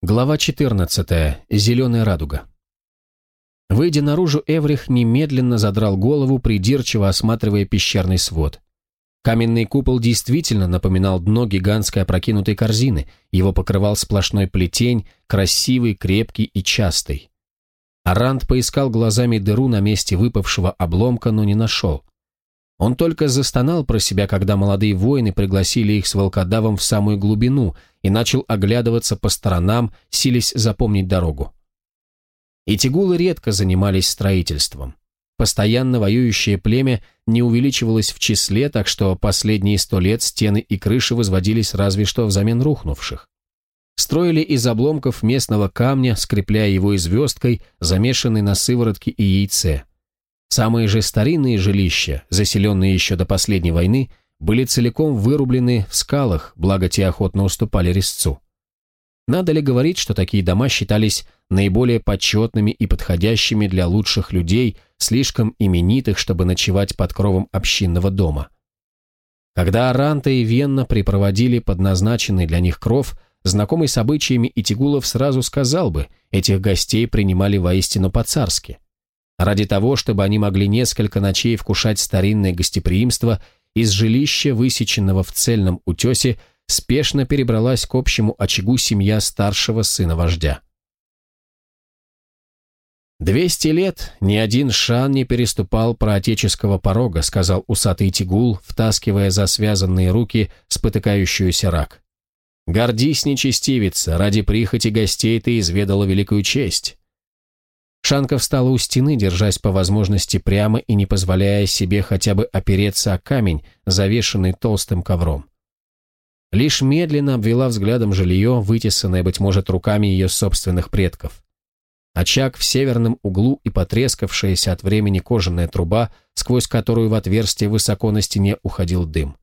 Глава 14. Зеленая радуга. Выйдя наружу, Эврих немедленно задрал голову, придирчиво осматривая пещерный свод. Каменный купол действительно напоминал дно гигантской опрокинутой корзины, его покрывал сплошной плетень, красивый, крепкий и частый. Арант поискал глазами дыру на месте выпавшего обломка, но не нашел. Он только застонал про себя, когда молодые воины пригласили их с волкодавом в самую глубину и начал оглядываться по сторонам, сились запомнить дорогу. И тигулы редко занимались строительством. Постоянно воюющее племя не увеличивалось в числе, так что последние сто лет стены и крыши возводились разве что взамен рухнувших. Строили из обломков местного камня, скрепляя его и звездкой, замешанной на сыворотке и яйце – Самые же старинные жилища, заселенные еще до последней войны, были целиком вырублены в скалах, благо те охотно уступали резцу. Надо ли говорить, что такие дома считались наиболее почетными и подходящими для лучших людей, слишком именитых, чтобы ночевать под кровом общинного дома? Когда Аранта и Венна припроводили под назначенный для них кров, знакомый с обычаями Итигулов сразу сказал бы, этих гостей принимали воистину по-царски – ради того, чтобы они могли несколько ночей вкушать старинное гостеприимство, из жилища, высеченного в цельном утесе, спешно перебралась к общему очагу семья старшего сына вождя. «Двести лет ни один шан не переступал проотеческого порога», сказал усатый тигул, втаскивая за связанные руки спотыкающуюся рак. «Гордись, нечестивица, ради прихоти гостей ты изведала великую честь. Шанка встала у стены, держась по возможности прямо и не позволяя себе хотя бы опереться о камень, завешенный толстым ковром. Лишь медленно обвела взглядом жилье, вытесанное, быть может, руками ее собственных предков. Очаг в северном углу и потрескавшаяся от времени кожаная труба, сквозь которую в отверстие высоко на стене уходил дым.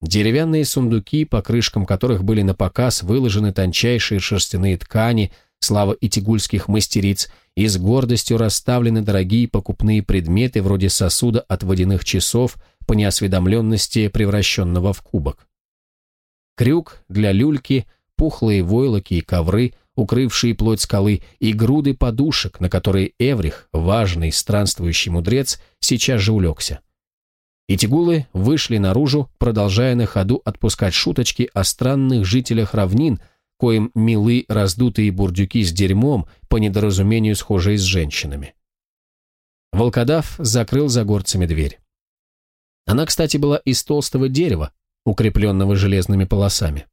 Деревянные сундуки, по крышкам которых были на показ выложены тончайшие шерстяные ткани, слава итигульских мастериц, и с гордостью расставлены дорогие покупные предметы вроде сосуда от водяных часов, по неосведомленности превращенного в кубок. Крюк для люльки, пухлые войлоки и ковры, укрывшие плоть скалы, и груды подушек, на которые Эврих, важный странствующий мудрец, сейчас же улегся. И тигулы вышли наружу, продолжая на ходу отпускать шуточки о странных жителях равнин, коим милы раздутые бурдюки с дерьмом, по недоразумению схожие с женщинами. Волкодав закрыл за горцами дверь. Она, кстати, была из толстого дерева, укрепленного железными полосами.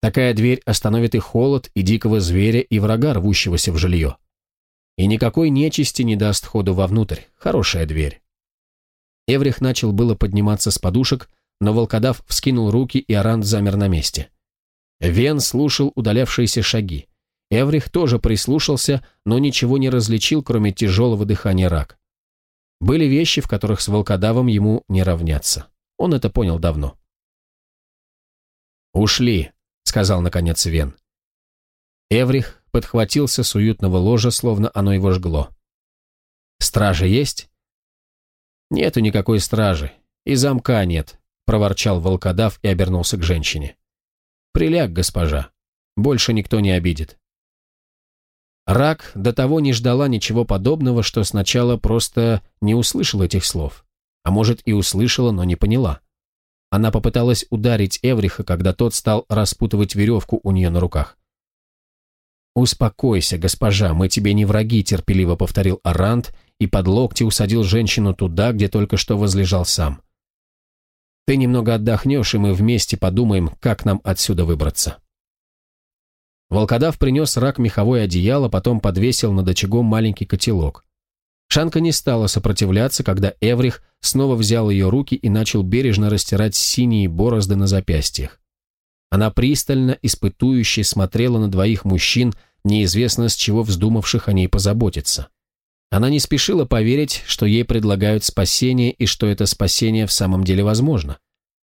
Такая дверь остановит и холод, и дикого зверя, и врага, рвущегося в жилье. И никакой нечисти не даст ходу вовнутрь. Хорошая дверь. Эврих начал было подниматься с подушек, но волкодав вскинул руки, и Арант замер на месте. Вен слушал удалявшиеся шаги. Эврих тоже прислушался, но ничего не различил, кроме тяжелого дыхания рак. Были вещи, в которых с волкодавом ему не равняться. Он это понял давно. «Ушли», — сказал наконец Вен. Эврих подхватился с уютного ложа, словно оно его жгло. «Стражи есть?» «Нету никакой стражи. И замка нет», — проворчал волкодав и обернулся к женщине. Приляг, госпожа. Больше никто не обидит. Рак до того не ждала ничего подобного, что сначала просто не услышала этих слов. А может и услышала, но не поняла. Она попыталась ударить Эвриха, когда тот стал распутывать веревку у нее на руках. «Успокойся, госпожа, мы тебе не враги», — терпеливо повторил Арант и под локти усадил женщину туда, где только что возлежал сам. Ты немного отдохнешь, и мы вместе подумаем, как нам отсюда выбраться». Волкодав принес рак меховое одеяло, потом подвесил над очагом маленький котелок. Шанка не стала сопротивляться, когда Эврих снова взял ее руки и начал бережно растирать синие борозды на запястьях. Она пристально, испытующе смотрела на двоих мужчин, неизвестно с чего вздумавших о ней позаботиться. Она не спешила поверить, что ей предлагают спасение и что это спасение в самом деле возможно.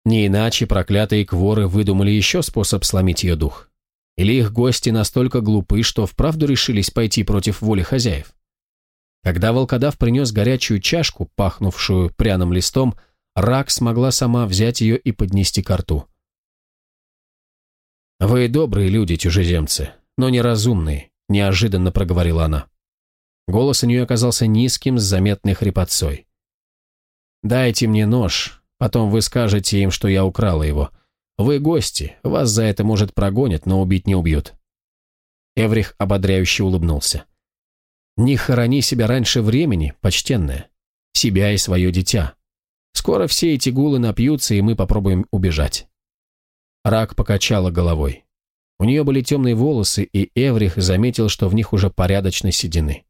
Не иначе проклятые кворы выдумали еще способ сломить ее дух. Или их гости настолько глупы, что вправду решились пойти против воли хозяев. Когда волкодав принес горячую чашку, пахнувшую пряным листом, рак смогла сама взять ее и поднести к рту. «Вы добрые люди, чужеземцы, но неразумные», — неожиданно проговорила она. Голос у нее оказался низким, с заметной хрипотцой. «Дайте мне нож, потом вы скажете им, что я украла его. Вы гости, вас за это, может, прогонят, но убить не убьют». Эврих ободряюще улыбнулся. «Не хорони себя раньше времени, почтенная. Себя и свое дитя. Скоро все эти гулы напьются, и мы попробуем убежать». Рак покачала головой. У нее были темные волосы, и Эврих заметил, что в них уже порядочно седины.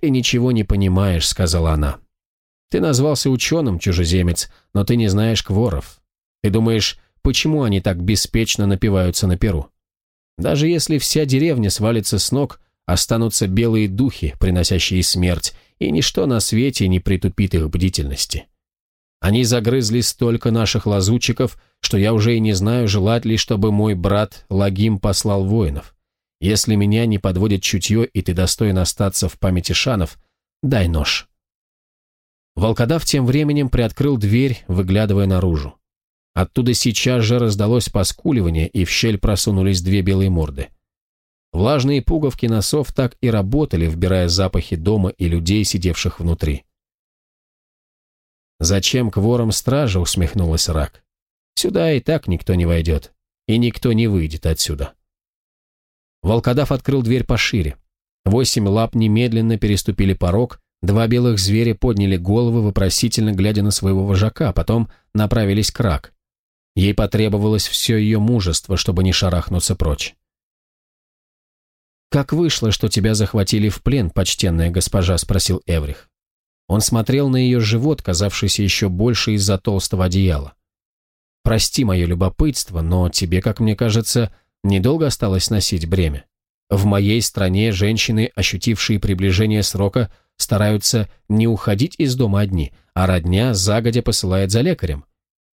«Ты ничего не понимаешь», — сказала она. «Ты назвался ученым, чужеземец, но ты не знаешь кворов. Ты думаешь, почему они так беспечно напиваются на перу? Даже если вся деревня свалится с ног, останутся белые духи, приносящие смерть, и ничто на свете не притупит их бдительности. Они загрызли столько наших лазутчиков, что я уже и не знаю, желать ли, чтобы мой брат Лагим послал воинов. Если меня не подводит чутье, и ты достоин остаться в памяти шанов, дай нож». Волкодав тем временем приоткрыл дверь, выглядывая наружу. Оттуда сейчас же раздалось поскуливание, и в щель просунулись две белые морды. Влажные пуговки носов так и работали, вбирая запахи дома и людей, сидевших внутри. «Зачем к ворам стража?» — усмехнулась Рак. «Сюда и так никто не войдет, и никто не выйдет отсюда». Волкодав открыл дверь пошире. Восемь лап немедленно переступили порог, два белых зверя подняли головы, вопросительно глядя на своего вожака, потом направились к рак. Ей потребовалось все ее мужество, чтобы не шарахнуться прочь. «Как вышло, что тебя захватили в плен, почтенная госпожа?» — спросил Эврих. Он смотрел на ее живот, казавшийся еще больше из-за толстого одеяла. «Прости мое любопытство, но тебе, как мне кажется, — Недолго осталось носить бремя. В моей стране женщины, ощутившие приближение срока, стараются не уходить из дома одни, а родня загодя посылает за лекарем.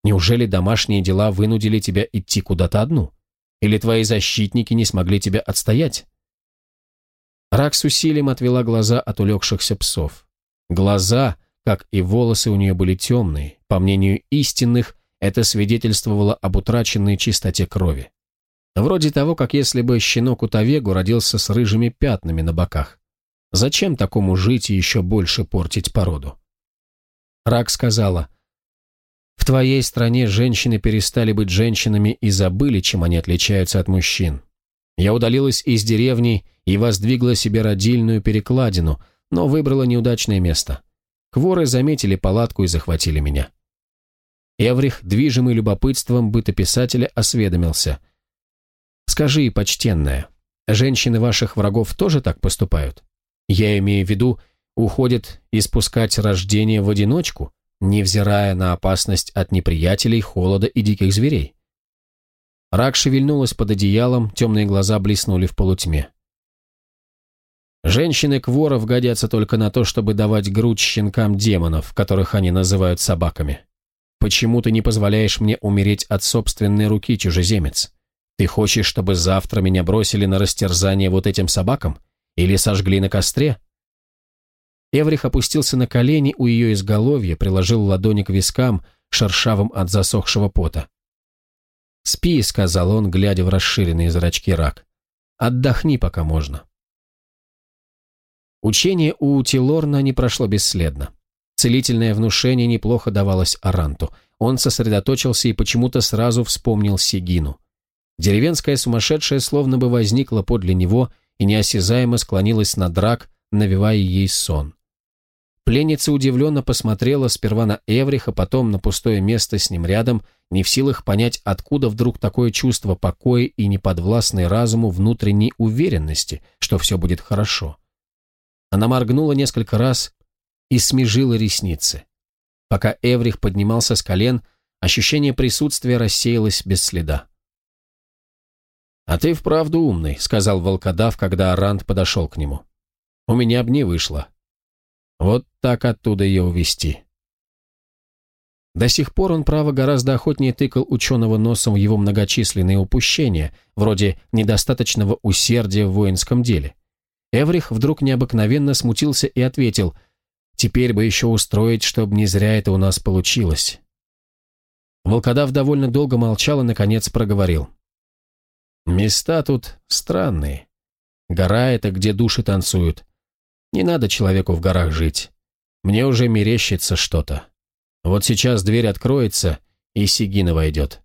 Неужели домашние дела вынудили тебя идти куда-то одну? Или твои защитники не смогли тебя отстоять? Рак с усилием отвела глаза от улегшихся псов. Глаза, как и волосы у нее были темные, по мнению истинных, это свидетельствовало об утраченной чистоте крови. Вроде того, как если бы щенок у Тавегу родился с рыжими пятнами на боках. Зачем такому жить и еще больше портить породу? Рак сказала, «В твоей стране женщины перестали быть женщинами и забыли, чем они отличаются от мужчин. Я удалилась из деревни и воздвигла себе родильную перекладину, но выбрала неудачное место. Кворы заметили палатку и захватили меня». Эврих, движимый любопытством бытописателя, осведомился – Скажи, почтенная, женщины ваших врагов тоже так поступают? Я имею в виду, уходят испускать рождение в одиночку, невзирая на опасность от неприятелей, холода и диких зверей. Рак шевельнулась под одеялом, темные глаза блеснули в полутьме. Женщины кворов годятся только на то, чтобы давать грудь щенкам демонов, которых они называют собаками. Почему ты не позволяешь мне умереть от собственной руки, чужеземец? Ты хочешь, чтобы завтра меня бросили на растерзание вот этим собакам? Или сожгли на костре?» Эврих опустился на колени у ее изголовья, приложил ладони к вискам, шершавым от засохшего пота. «Спи», — сказал он, глядя в расширенные зрачки рак. «Отдохни, пока можно». Учение у Тилорна не прошло бесследно. Целительное внушение неплохо давалось Аранту. Он сосредоточился и почему-то сразу вспомнил Сигину. Деревенская сумасшедшая словно бы возникла подле него и неосязаемо склонилась на драк, навевая ей сон. Пленница удивленно посмотрела сперва на Эвриха, потом на пустое место с ним рядом, не в силах понять, откуда вдруг такое чувство покоя и неподвластной разуму внутренней уверенности, что все будет хорошо. Она моргнула несколько раз и смежила ресницы. Пока Эврих поднимался с колен, ощущение присутствия рассеялось без следа. «А ты вправду умный», — сказал волкодав, когда Ранд подошел к нему. «У меня б не вышло. Вот так оттуда ее увести. До сих пор он, право, гораздо охотнее тыкал ученого носом в его многочисленные упущения, вроде недостаточного усердия в воинском деле. Эврих вдруг необыкновенно смутился и ответил, «Теперь бы еще устроить, чтобы не зря это у нас получилось». Волкодав довольно долго молчал и, наконец, проговорил. Места тут странные. Гора — это где души танцуют. Не надо человеку в горах жить. Мне уже мерещится что-то. Вот сейчас дверь откроется, и Сигина войдет.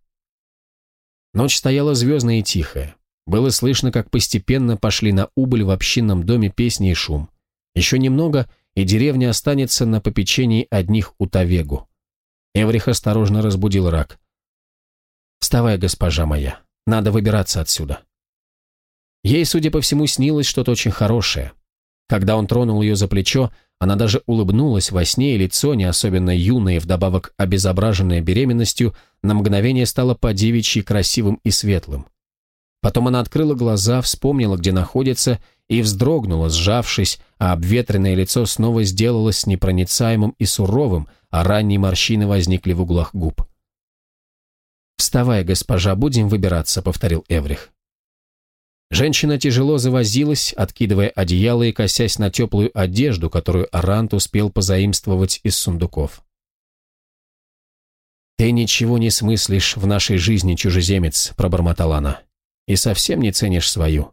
Ночь стояла звездная и тихая. Было слышно, как постепенно пошли на убыль в общинном доме песни и шум. Еще немного, и деревня останется на попечении одних у Тавегу. Эврих осторожно разбудил рак. «Вставай, госпожа моя!» Надо выбираться отсюда. Ей, судя по всему, снилось что-то очень хорошее. Когда он тронул ее за плечо, она даже улыбнулась во сне, и лицо, не особенно юное, вдобавок обезображенное беременностью, на мгновение стало подевичьи красивым и светлым. Потом она открыла глаза, вспомнила, где находится, и вздрогнула, сжавшись, а обветренное лицо снова сделалось непроницаемым и суровым, а ранние морщины возникли в углах губ. «Вставай, госпожа, будем выбираться», — повторил Эврих. Женщина тяжело завозилась, откидывая одеяло и косясь на теплую одежду, которую Арант успел позаимствовать из сундуков. «Ты ничего не смыслишь в нашей жизни, чужеземец», — пробормотала она, — «и совсем не ценишь свою.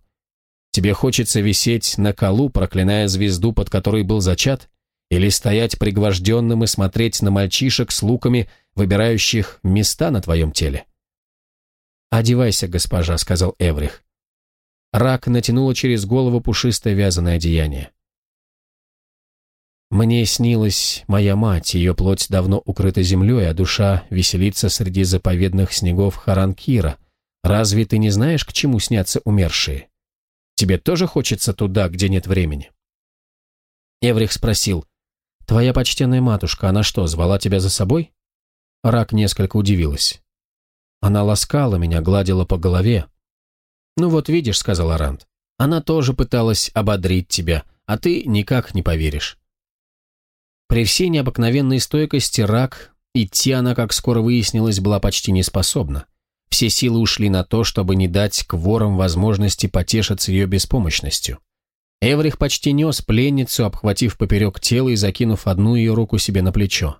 Тебе хочется висеть на колу, проклиная звезду, под которой был зачат, или стоять пригвожденным и смотреть на мальчишек с луками — выбирающих места на твоем теле. «Одевайся, госпожа», — сказал Эврих. Рак натянула через голову пушистое вязаное одеяние. «Мне снилась моя мать, ее плоть давно укрыта землей, а душа веселится среди заповедных снегов Харанкира. Разве ты не знаешь, к чему снятся умершие? Тебе тоже хочется туда, где нет времени?» Эврих спросил, «Твоя почтенная матушка, она что, звала тебя за собой?» Рак несколько удивилась. Она ласкала меня, гладила по голове. «Ну вот видишь», — сказал Арант, — «она тоже пыталась ободрить тебя, а ты никак не поверишь». При всей необыкновенной стойкости рак, идти она, как скоро выяснилось, была почти не способна. Все силы ушли на то, чтобы не дать кворам возможности потешиться ее беспомощностью. Эврих почти нес пленницу, обхватив поперек тела и закинув одну ее руку себе на плечо.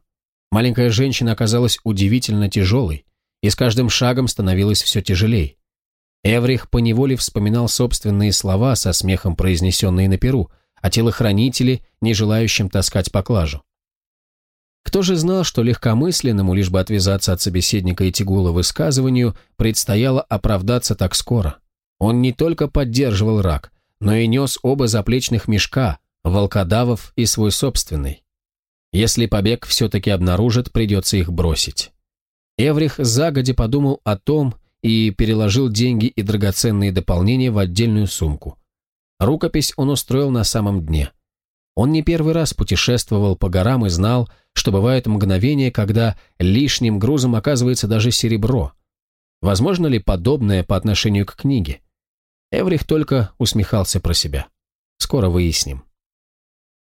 Маленькая женщина оказалась удивительно тяжелой и с каждым шагом становилась все тяжелее. Эврих поневоле вспоминал собственные слова со смехом, произнесенные на перу, о телохранителе, не желающем таскать поклажу. Кто же знал, что легкомысленному, лишь бы отвязаться от собеседника и тягула высказыванию, предстояло оправдаться так скоро? Он не только поддерживал рак, но и нес оба заплечных мешка, волкодавов и свой собственный. Если побег все-таки обнаружат, придется их бросить. Эврих загоди подумал о том и переложил деньги и драгоценные дополнения в отдельную сумку. Рукопись он устроил на самом дне. Он не первый раз путешествовал по горам и знал, что бывает мгновение, когда лишним грузом оказывается даже серебро. Возможно ли подобное по отношению к книге? Эврих только усмехался про себя. Скоро выясним.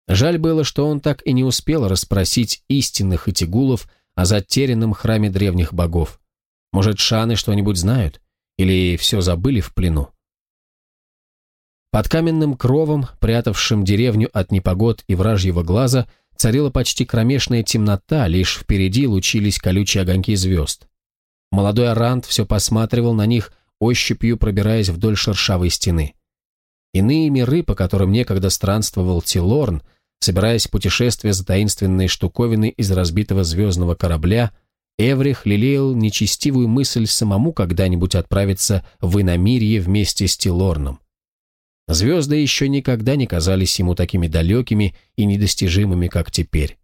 Жаль было, что он так и не успел расспросить истинных этигулов о затерянном храме древних богов. Может, шаны что-нибудь знают? Или все забыли в плену? Под каменным кровом, прятавшим деревню от непогод и вражьего глаза, царила почти кромешная темнота, лишь впереди лучились колючие огоньки звезд. Молодой Арант все посматривал на них, ощупью пробираясь вдоль шершавой стены. Иные миры, по которым некогда странствовал Тилорн, Собираясь в путешествие за таинственной штуковиной из разбитого звездного корабля, Эврих лелеял нечестивую мысль самому когда-нибудь отправиться в иномирье вместе с Тилорном. Звезды еще никогда не казались ему такими далекими и недостижимыми, как теперь.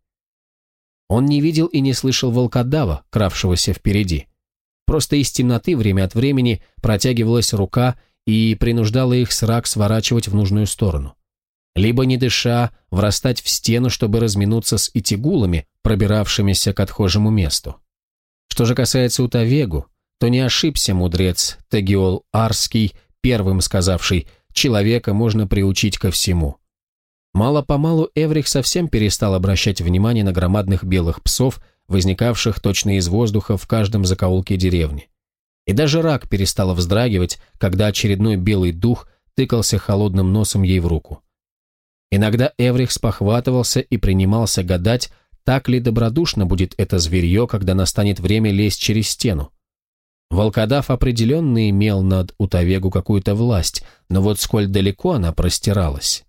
Он не видел и не слышал волкодава, кравшегося впереди. Просто из темноты время от времени протягивалась рука и принуждала их срак сворачивать в нужную сторону либо, не дыша, врастать в стену, чтобы разминуться с итигулами, пробиравшимися к отхожему месту. Что же касается Утавегу, то не ошибся мудрец Тегиол Арский, первым сказавший «человека можно приучить ко всему». Мало-помалу Эврих совсем перестал обращать внимание на громадных белых псов, возникавших точно из воздуха в каждом закоулке деревни. И даже рак перестала вздрагивать, когда очередной белый дух тыкался холодным носом ей в руку. Иногда Эврих спохватывался и принимался гадать, так ли добродушно будет это зверье, когда настанет время лезть через стену. Волкодав определенно имел над утавегу какую-то власть, но вот сколь далеко она простиралась.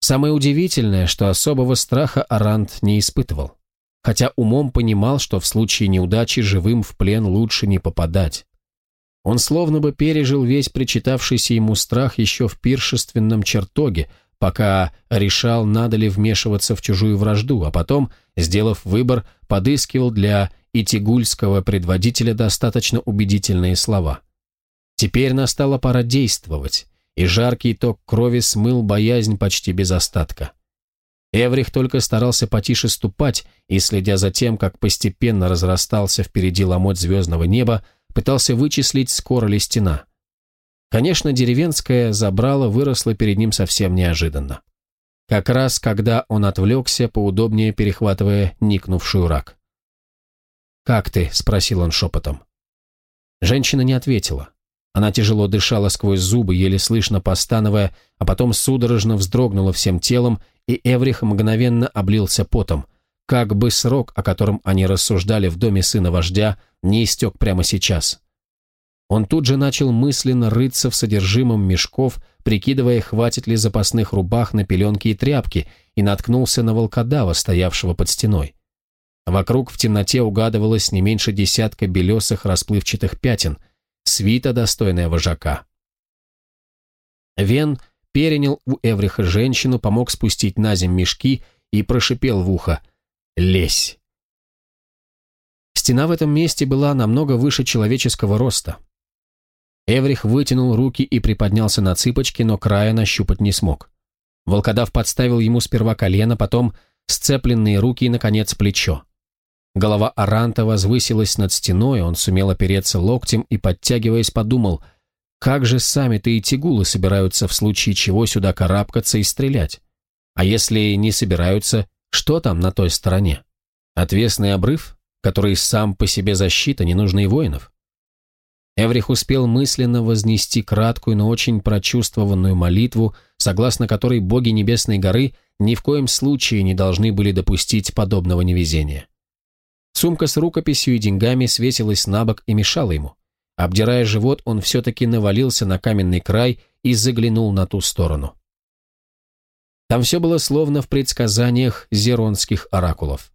Самое удивительное, что особого страха Арант не испытывал, хотя умом понимал, что в случае неудачи живым в плен лучше не попадать. Он словно бы пережил весь причитавшийся ему страх еще в пиршественном чертоге, пока решал, надо ли вмешиваться в чужую вражду, а потом, сделав выбор, подыскивал для итигульского предводителя достаточно убедительные слова. Теперь настала пора действовать, и жаркий ток крови смыл боязнь почти без остатка. Эврих только старался потише ступать и, следя за тем, как постепенно разрастался впереди ломоть звездного неба, пытался вычислить, скоро ли стена. Конечно, деревенская забрала выросла перед ним совсем неожиданно. Как раз, когда он отвлекся, поудобнее перехватывая никнувшую рак. «Как ты?» – спросил он шепотом. Женщина не ответила. Она тяжело дышала сквозь зубы, еле слышно постановая, а потом судорожно вздрогнула всем телом, и Эврих мгновенно облился потом, как бы срок, о котором они рассуждали в доме сына вождя, не истек прямо сейчас. Он тут же начал мысленно рыться в содержимом мешков, прикидывая, хватит ли запасных рубах на пеленки и тряпки, и наткнулся на волкодава, стоявшего под стеной. Вокруг в темноте угадывалось не меньше десятка белесых расплывчатых пятен, свита, достойная вожака. Вен перенял у Эвриха женщину, помог спустить на земь мешки и прошипел в ухо «Лезь!». Стена в этом месте была намного выше человеческого роста. Эврих вытянул руки и приподнялся на цыпочки, но края нащупать не смог. Волкодав подставил ему сперва колено, потом сцепленные руки и, наконец, плечо. Голова Аранта возвысилась над стеной, он сумел опереться локтем и, подтягиваясь, подумал, как же сами-то и тигулы собираются в случае чего сюда карабкаться и стрелять? А если не собираются, что там на той стороне? Отвесный обрыв, который сам по себе защита, ненужный воинов? Эврих успел мысленно вознести краткую, но очень прочувствованную молитву, согласно которой боги Небесной горы ни в коем случае не должны были допустить подобного невезения. Сумка с рукописью и деньгами свесилась на бок и мешала ему. Обдирая живот, он все-таки навалился на каменный край и заглянул на ту сторону. Там все было словно в предсказаниях зеронских оракулов.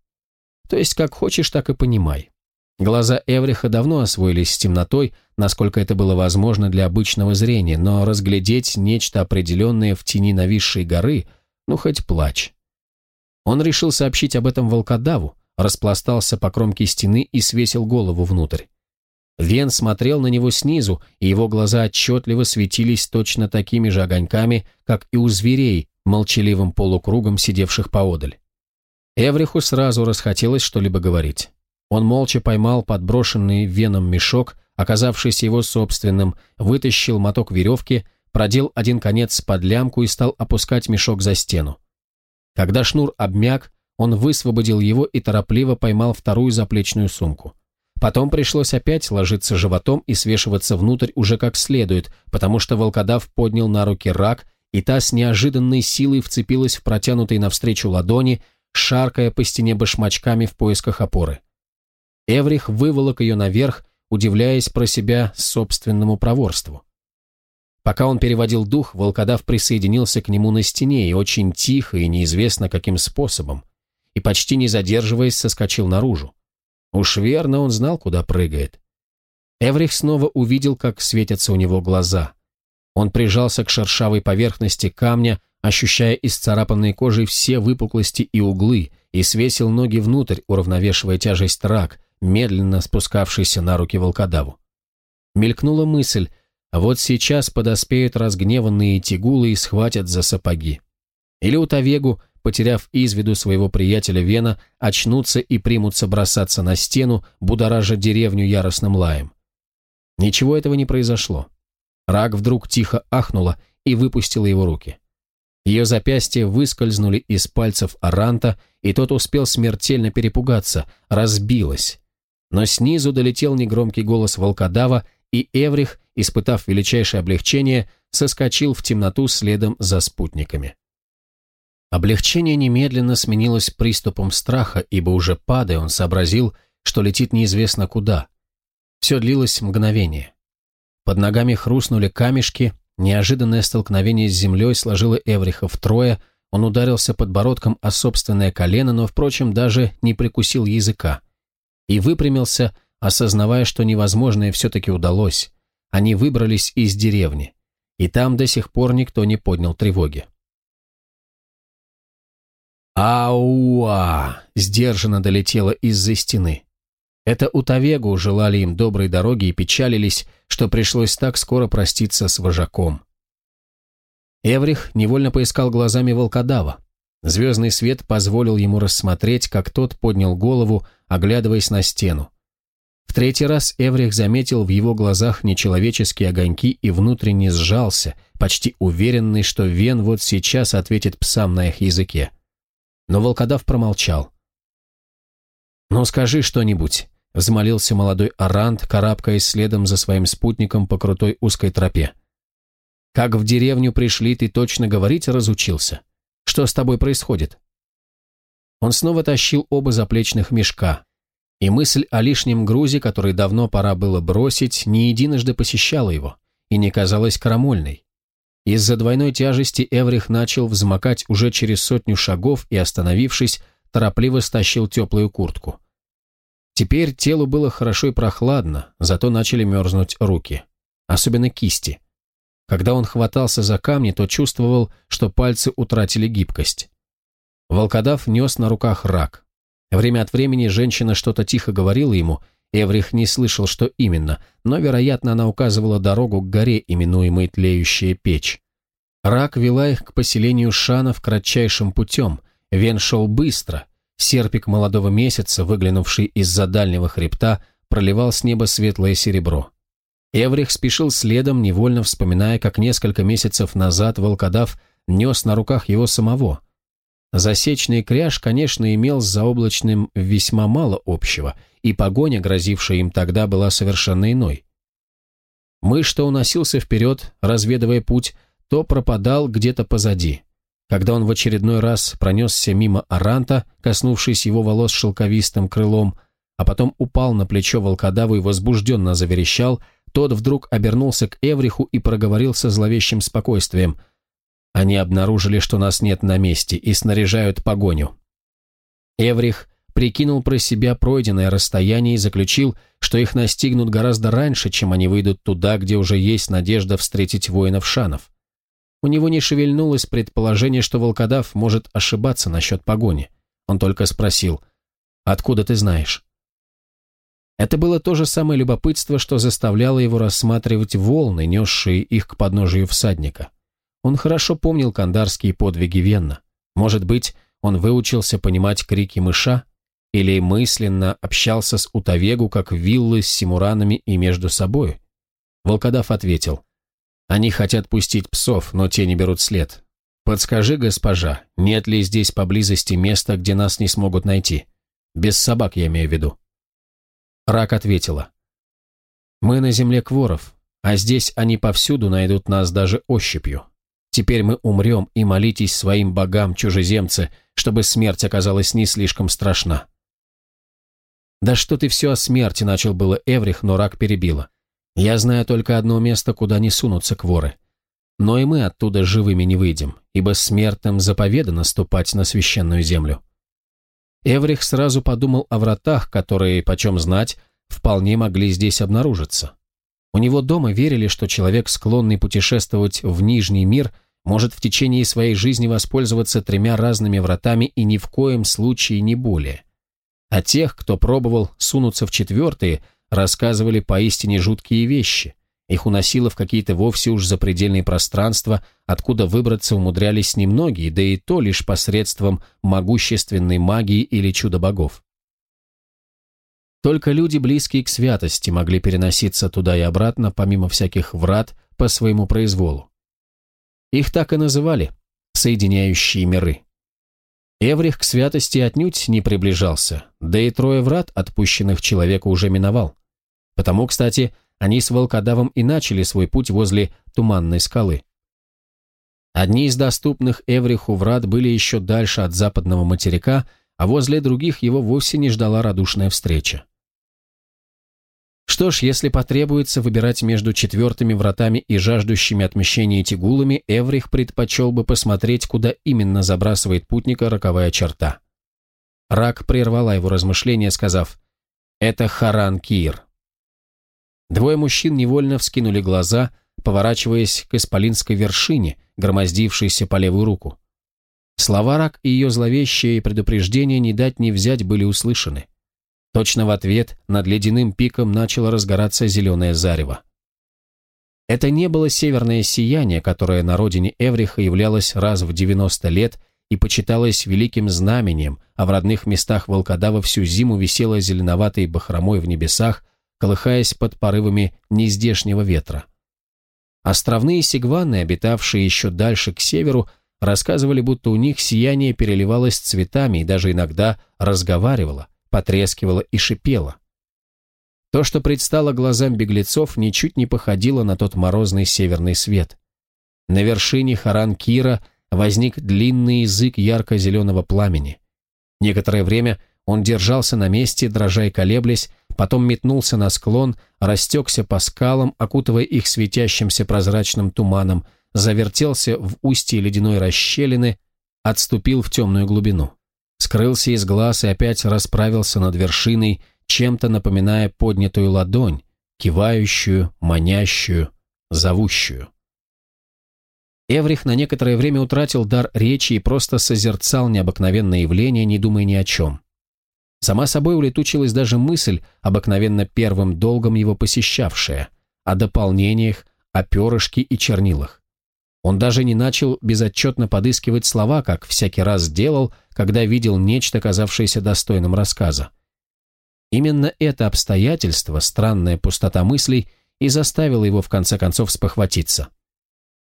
То есть, как хочешь, так и понимай. Глаза Эвриха давно освоились с темнотой, насколько это было возможно для обычного зрения, но разглядеть нечто определенное в тени нависшей горы, ну хоть плач. Он решил сообщить об этом волкодаву, распластался по кромке стены и свесил голову внутрь. Вен смотрел на него снизу, и его глаза отчетливо светились точно такими же огоньками, как и у зверей, молчаливым полукругом сидевших поодаль. Эвриху сразу расхотелось что-либо говорить. Он молча поймал подброшенный веном мешок, оказавшийся его собственным, вытащил моток веревки, продел один конец под лямку и стал опускать мешок за стену. Когда шнур обмяк, он высвободил его и торопливо поймал вторую заплечную сумку. Потом пришлось опять ложиться животом и свешиваться внутрь уже как следует, потому что волкодав поднял на руки рак, и та с неожиданной силой вцепилась в протянутые навстречу ладони, шаркая по стене башмачками в поисках опоры. Эврих выволок ее наверх, удивляясь про себя собственному проворству. Пока он переводил дух, волкодав присоединился к нему на стене и очень тихо и неизвестно каким способом, и почти не задерживаясь соскочил наружу. Уж верно, он знал, куда прыгает. Эврих снова увидел, как светятся у него глаза. Он прижался к шершавой поверхности камня, ощущая исцарапанной кожей все выпуклости и углы, и свесил ноги внутрь, уравновешивая тяжесть рак, медленно спускавшийся на руки волкодаву. Мелькнула мысль, вот сейчас подоспеют разгневанные тигулы и схватят за сапоги. Или у Тавегу, потеряв из виду своего приятеля Вена, очнутся и примутся бросаться на стену, будоража деревню яростным лаем. Ничего этого не произошло. Рак вдруг тихо ахнула и выпустила его руки. Ее запястья выскользнули из пальцев Аранта, и тот успел смертельно перепугаться, разбилось, но снизу долетел негромкий голос волкодава, и Эврих, испытав величайшее облегчение, соскочил в темноту следом за спутниками. Облегчение немедленно сменилось приступом страха, ибо уже падая он сообразил, что летит неизвестно куда. Все длилось мгновение. Под ногами хрустнули камешки, неожиданное столкновение с землей сложило Эвриха втрое, он ударился подбородком о собственное колено, но, впрочем, даже не прикусил языка и выпрямился, осознавая, что невозможное все-таки удалось. Они выбрались из деревни, и там до сих пор никто не поднял тревоги. «Ауа!» — сдержанно долетело из-за стены. Это у Тавегу желали им доброй дороги и печалились, что пришлось так скоро проститься с вожаком. Эврих невольно поискал глазами волкодава. Звездный свет позволил ему рассмотреть, как тот поднял голову, оглядываясь на стену. В третий раз Эврих заметил в его глазах нечеловеческие огоньки и внутренне сжался, почти уверенный, что Вен вот сейчас ответит псам на их языке. Но волкодав промолчал. «Ну скажи что-нибудь», — взмолился молодой Арант, карабкаясь следом за своим спутником по крутой узкой тропе. «Как в деревню пришли, ты точно говорить разучился?» Что с тобой происходит?» Он снова тащил оба заплечных мешка, и мысль о лишнем грузе, который давно пора было бросить, не единожды посещала его и не казалась крамольной. Из-за двойной тяжести Эврих начал взмокать уже через сотню шагов и, остановившись, торопливо стащил теплую куртку. Теперь телу было хорошо и прохладно, зато начали мерзнуть руки, особенно кисти. Когда он хватался за камни, то чувствовал, что пальцы утратили гибкость. Волкодав нес на руках рак. Время от времени женщина что-то тихо говорила ему, Эврих не слышал, что именно, но, вероятно, она указывала дорогу к горе, именуемой Тлеющая печь. Рак вела их к поселению Шанов кратчайшим путем. Вен шел быстро. Серпик молодого месяца, выглянувший из-за дальнего хребта, проливал с неба светлое серебро. Эврих спешил следом, невольно вспоминая, как несколько месяцев назад волкодав нес на руках его самого. Засечный кряж, конечно, имел с заоблачным весьма мало общего, и погоня, грозившая им тогда, была совершенно иной. Мышь, что уносился вперед, разведывая путь, то пропадал где-то позади. Когда он в очередной раз пронесся мимо Аранта, коснувшись его волос шелковистым крылом, а потом упал на плечо волкодаву и возбужденно заверещал – тот вдруг обернулся к Эвриху и проговорил со зловещим спокойствием. «Они обнаружили, что нас нет на месте, и снаряжают погоню». Эврих прикинул про себя пройденное расстояние и заключил, что их настигнут гораздо раньше, чем они выйдут туда, где уже есть надежда встретить воинов Шанов. У него не шевельнулось предположение, что волкодав может ошибаться насчет погони. Он только спросил, «Откуда ты знаешь?» Это было то же самое любопытство, что заставляло его рассматривать волны, несшие их к подножию всадника. Он хорошо помнил кандарские подвиги Венна. Может быть, он выучился понимать крики мыша или мысленно общался с Утавегу, как виллы с симуранами и между собой? Волкодав ответил. «Они хотят пустить псов, но те не берут след. Подскажи, госпожа, нет ли здесь поблизости места, где нас не смогут найти? Без собак, я имею в виду». Рак ответила. «Мы на земле кворов, а здесь они повсюду найдут нас даже ощупью. Теперь мы умрем и молитесь своим богам, чужеземцы, чтобы смерть оказалась не слишком страшна». «Да что ты все о смерти?» – начал было Эврих, но рак перебила. «Я знаю только одно место, куда не сунутся кворы. Но и мы оттуда живыми не выйдем, ибо смертным заповедано ступать на священную землю». Эврих сразу подумал о вратах, которые, почем знать, вполне могли здесь обнаружиться. У него дома верили, что человек, склонный путешествовать в Нижний мир, может в течение своей жизни воспользоваться тремя разными вратами и ни в коем случае не более. А тех, кто пробовал сунуться в четвертые, рассказывали поистине жуткие вещи – их уносило в какие-то вовсе уж запредельные пространства, откуда выбраться умудрялись немногие, да и то лишь посредством могущественной магии или чуда богов. Только люди, близкие к святости, могли переноситься туда и обратно, помимо всяких врат, по своему произволу. Их так и называли «соединяющие миры». Эврих к святости отнюдь не приближался, да и трое врат, отпущенных человеку, уже миновал. Потому, кстати, они с волкодавом и начали свой путь возле туманной скалы. Одни из доступных Эвриху врат были еще дальше от западного материка, а возле других его вовсе не ждала радушная встреча. Что ж, если потребуется выбирать между четвертыми вратами и жаждущими отмещения тигулами, Эврих предпочел бы посмотреть, куда именно забрасывает путника роковая черта. Рак прервала его размышления, сказав «Это Харан Кир». Двое мужчин невольно вскинули глаза, поворачиваясь к исполинской вершине, громоздившейся по левую руку. Слова Рак и ее зловещее предупреждение не дать не взять были услышаны. Точно в ответ над ледяным пиком начало разгораться зеленое зарево. Это не было северное сияние, которое на родине Эвриха являлось раз в 90 лет и почиталось великим знамением, а в родных местах волкодава всю зиму висело зеленоватой бахромой в небесах, колыхаясь под порывами нездешнего ветра. Островные сигваны, обитавшие еще дальше к северу, рассказывали, будто у них сияние переливалось цветами и даже иногда разговаривало, потрескивало и шипело. То, что предстало глазам беглецов, ничуть не походило на тот морозный северный свет. На вершине Харанкира возник длинный язык ярко-зеленого пламени. Некоторое время – он держался на месте, дрожа и колеблясь, потом метнулся на склон, растекся по скалам, окутывая их светящимся прозрачным туманом, завертелся в устье ледяной расщелины, отступил в темную глубину. Скрылся из глаз и опять расправился над вершиной, чем-то напоминая поднятую ладонь, кивающую, манящую, зовущую. Эврих на некоторое время утратил дар речи и просто созерцал необыкновенное явление, не думая ни о чем. Сама собой улетучилась даже мысль, обыкновенно первым долгом его посещавшая, о дополнениях, о перышке и чернилах. Он даже не начал безотчетно подыскивать слова, как всякий раз делал, когда видел нечто, казавшееся достойным рассказа. Именно это обстоятельство, странная пустота мыслей, и заставило его в конце концов спохватиться.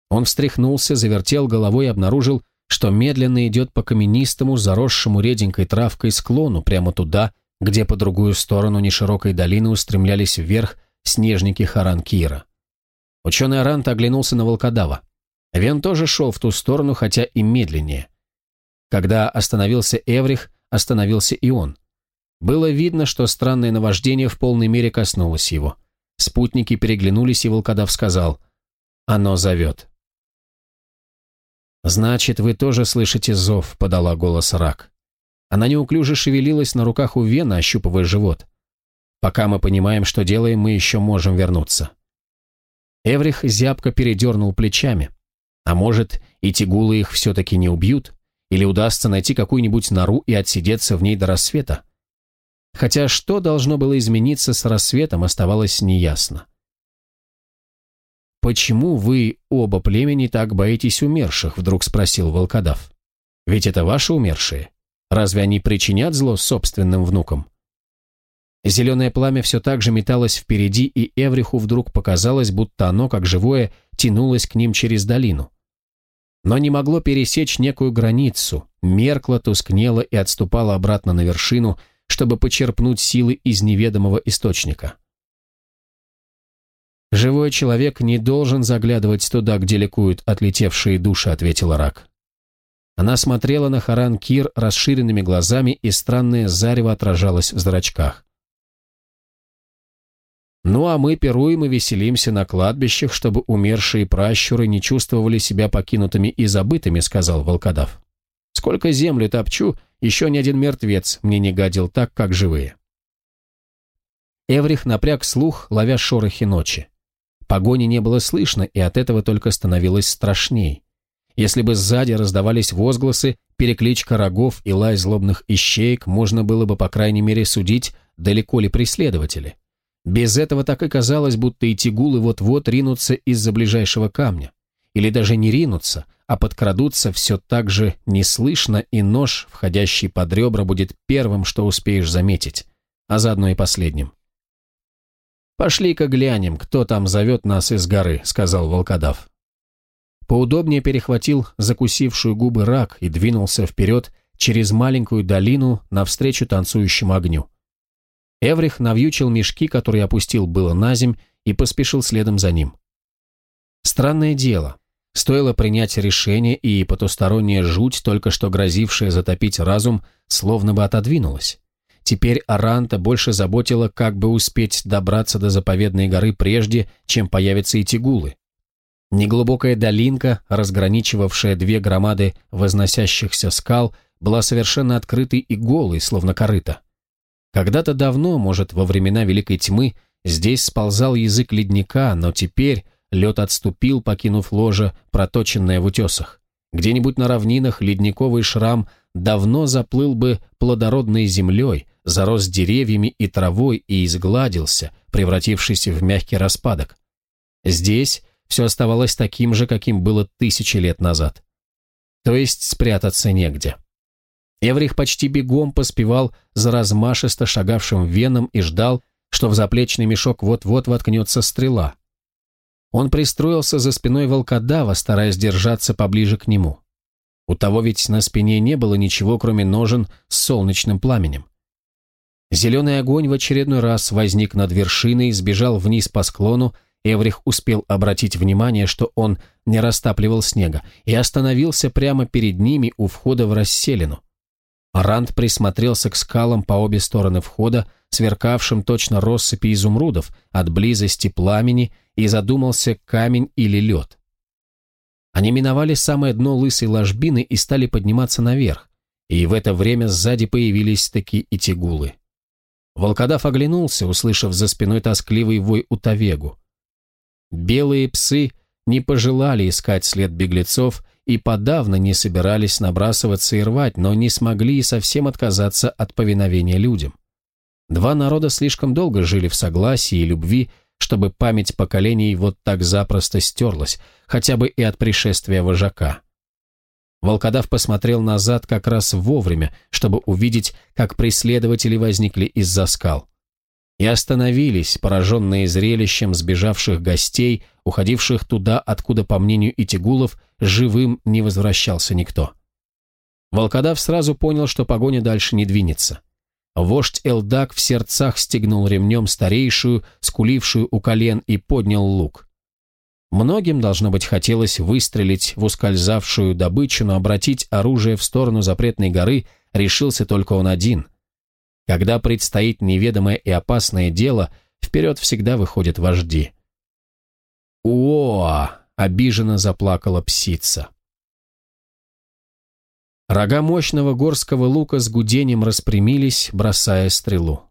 Он встряхнулся, завертел головой и обнаружил, что медленно идет по каменистому, заросшему реденькой травкой склону прямо туда, где по другую сторону неширокой долины устремлялись вверх снежники Харанкира. Ученый Арант оглянулся на волкодава. Вен тоже шел в ту сторону, хотя и медленнее. Когда остановился Эврих, остановился и он. Было видно, что странное наваждение в полной мере коснулось его. Спутники переглянулись, и волкодав сказал «Оно зовет». «Значит, вы тоже слышите зов», — подала голос рак. Она неуклюже шевелилась на руках у Вена, ощупывая живот. «Пока мы понимаем, что делаем, мы еще можем вернуться». Эврих зябко передернул плечами. «А может, и тигулы их все-таки не убьют? Или удастся найти какую-нибудь нору и отсидеться в ней до рассвета?» Хотя что должно было измениться с рассветом, оставалось неясно. «Почему вы, оба племени, так боитесь умерших?» — вдруг спросил волкодав. «Ведь это ваши умершие. Разве они причинят зло собственным внукам?» Зеленое пламя все так же металось впереди, и Эвриху вдруг показалось, будто оно, как живое, тянулось к ним через долину. Но не могло пересечь некую границу, меркло, тускнело и отступало обратно на вершину, чтобы почерпнуть силы из неведомого источника. «Живой человек не должен заглядывать туда, где ликуют отлетевшие души», — ответила Рак. Она смотрела на Харан Кир расширенными глазами, и странное зарево отражалось в зрачках. «Ну а мы пируем и веселимся на кладбищах, чтобы умершие пращуры не чувствовали себя покинутыми и забытыми», — сказал волкодав. «Сколько землю топчу, еще ни один мертвец мне не гадил так, как живые». Эврих напряг слух, ловя шорохи ночи. Погони не было слышно, и от этого только становилось страшней. Если бы сзади раздавались возгласы, перекличка рогов и лай злобных ищеек, можно было бы, по крайней мере, судить, далеко ли преследователи. Без этого так и казалось, будто эти гулы вот-вот ринутся из-за ближайшего камня. Или даже не ринутся, а подкрадутся все так же неслышно, и нож, входящий под ребра, будет первым, что успеешь заметить, а заодно и последним. «Пошли-ка глянем, кто там зовет нас из горы», — сказал волкодав. Поудобнее перехватил закусившую губы рак и двинулся вперед через маленькую долину навстречу танцующему огню. Эврих навьючил мешки, которые опустил было на земь, и поспешил следом за ним. Странное дело. Стоило принять решение, и потусторонняя жуть, только что грозившая затопить разум, словно бы отодвинулась. Теперь Аранта больше заботила, как бы успеть добраться до заповедной горы прежде, чем появятся и тигулы. Неглубокая долинка, разграничивавшая две громады возносящихся скал, была совершенно открытой и голой, словно корыто. Когда-то давно, может, во времена Великой Тьмы, здесь сползал язык ледника, но теперь лед отступил, покинув ложе, проточенное в утесах. Где-нибудь на равнинах ледниковый шрам давно заплыл бы плодородной землей, зарос деревьями и травой и изгладился, превратившись в мягкий распадок. Здесь все оставалось таким же, каким было тысячи лет назад. То есть спрятаться негде. Эврих почти бегом поспевал за размашисто шагавшим веном и ждал, что в заплечный мешок вот-вот воткнется стрела. Он пристроился за спиной волкодава, стараясь держаться поближе к нему. У того ведь на спине не было ничего, кроме ножен с солнечным пламенем. Зеленый огонь в очередной раз возник над вершиной, сбежал вниз по склону, Эврих успел обратить внимание, что он не растапливал снега, и остановился прямо перед ними у входа в расселину. Ранд присмотрелся к скалам по обе стороны входа, сверкавшим точно россыпи изумрудов от близости пламени, и задумался, камень или лед. Они миновали самое дно лысой ложбины и стали подниматься наверх, и в это время сзади появились такие и тягулы. Волкодав оглянулся, услышав за спиной тоскливый вой у Тавегу. Белые псы не пожелали искать след беглецов и подавно не собирались набрасываться и рвать, но не смогли и совсем отказаться от повиновения людям. Два народа слишком долго жили в согласии и любви, чтобы память поколений вот так запросто стерлась, хотя бы и от пришествия вожака. Волкодав посмотрел назад как раз вовремя, чтобы увидеть, как преследователи возникли из-за скал. И остановились, пораженные зрелищем сбежавших гостей, уходивших туда, откуда, по мнению Итигулов, живым не возвращался никто. Волкодав сразу понял, что погоня дальше не двинется. Вождь Элдак в сердцах стегнул ремнем старейшую, скулившую у колен, и поднял лук. Многим, должно быть, хотелось выстрелить в ускользавшую добычу, но обратить оружие в сторону запретной горы решился только он один. Когда предстоит неведомое и опасное дело, вперед всегда выходят вожди. «О!» — обиженно заплакала псица. Рога мощного горского лука с гудением распрямились, бросая стрелу.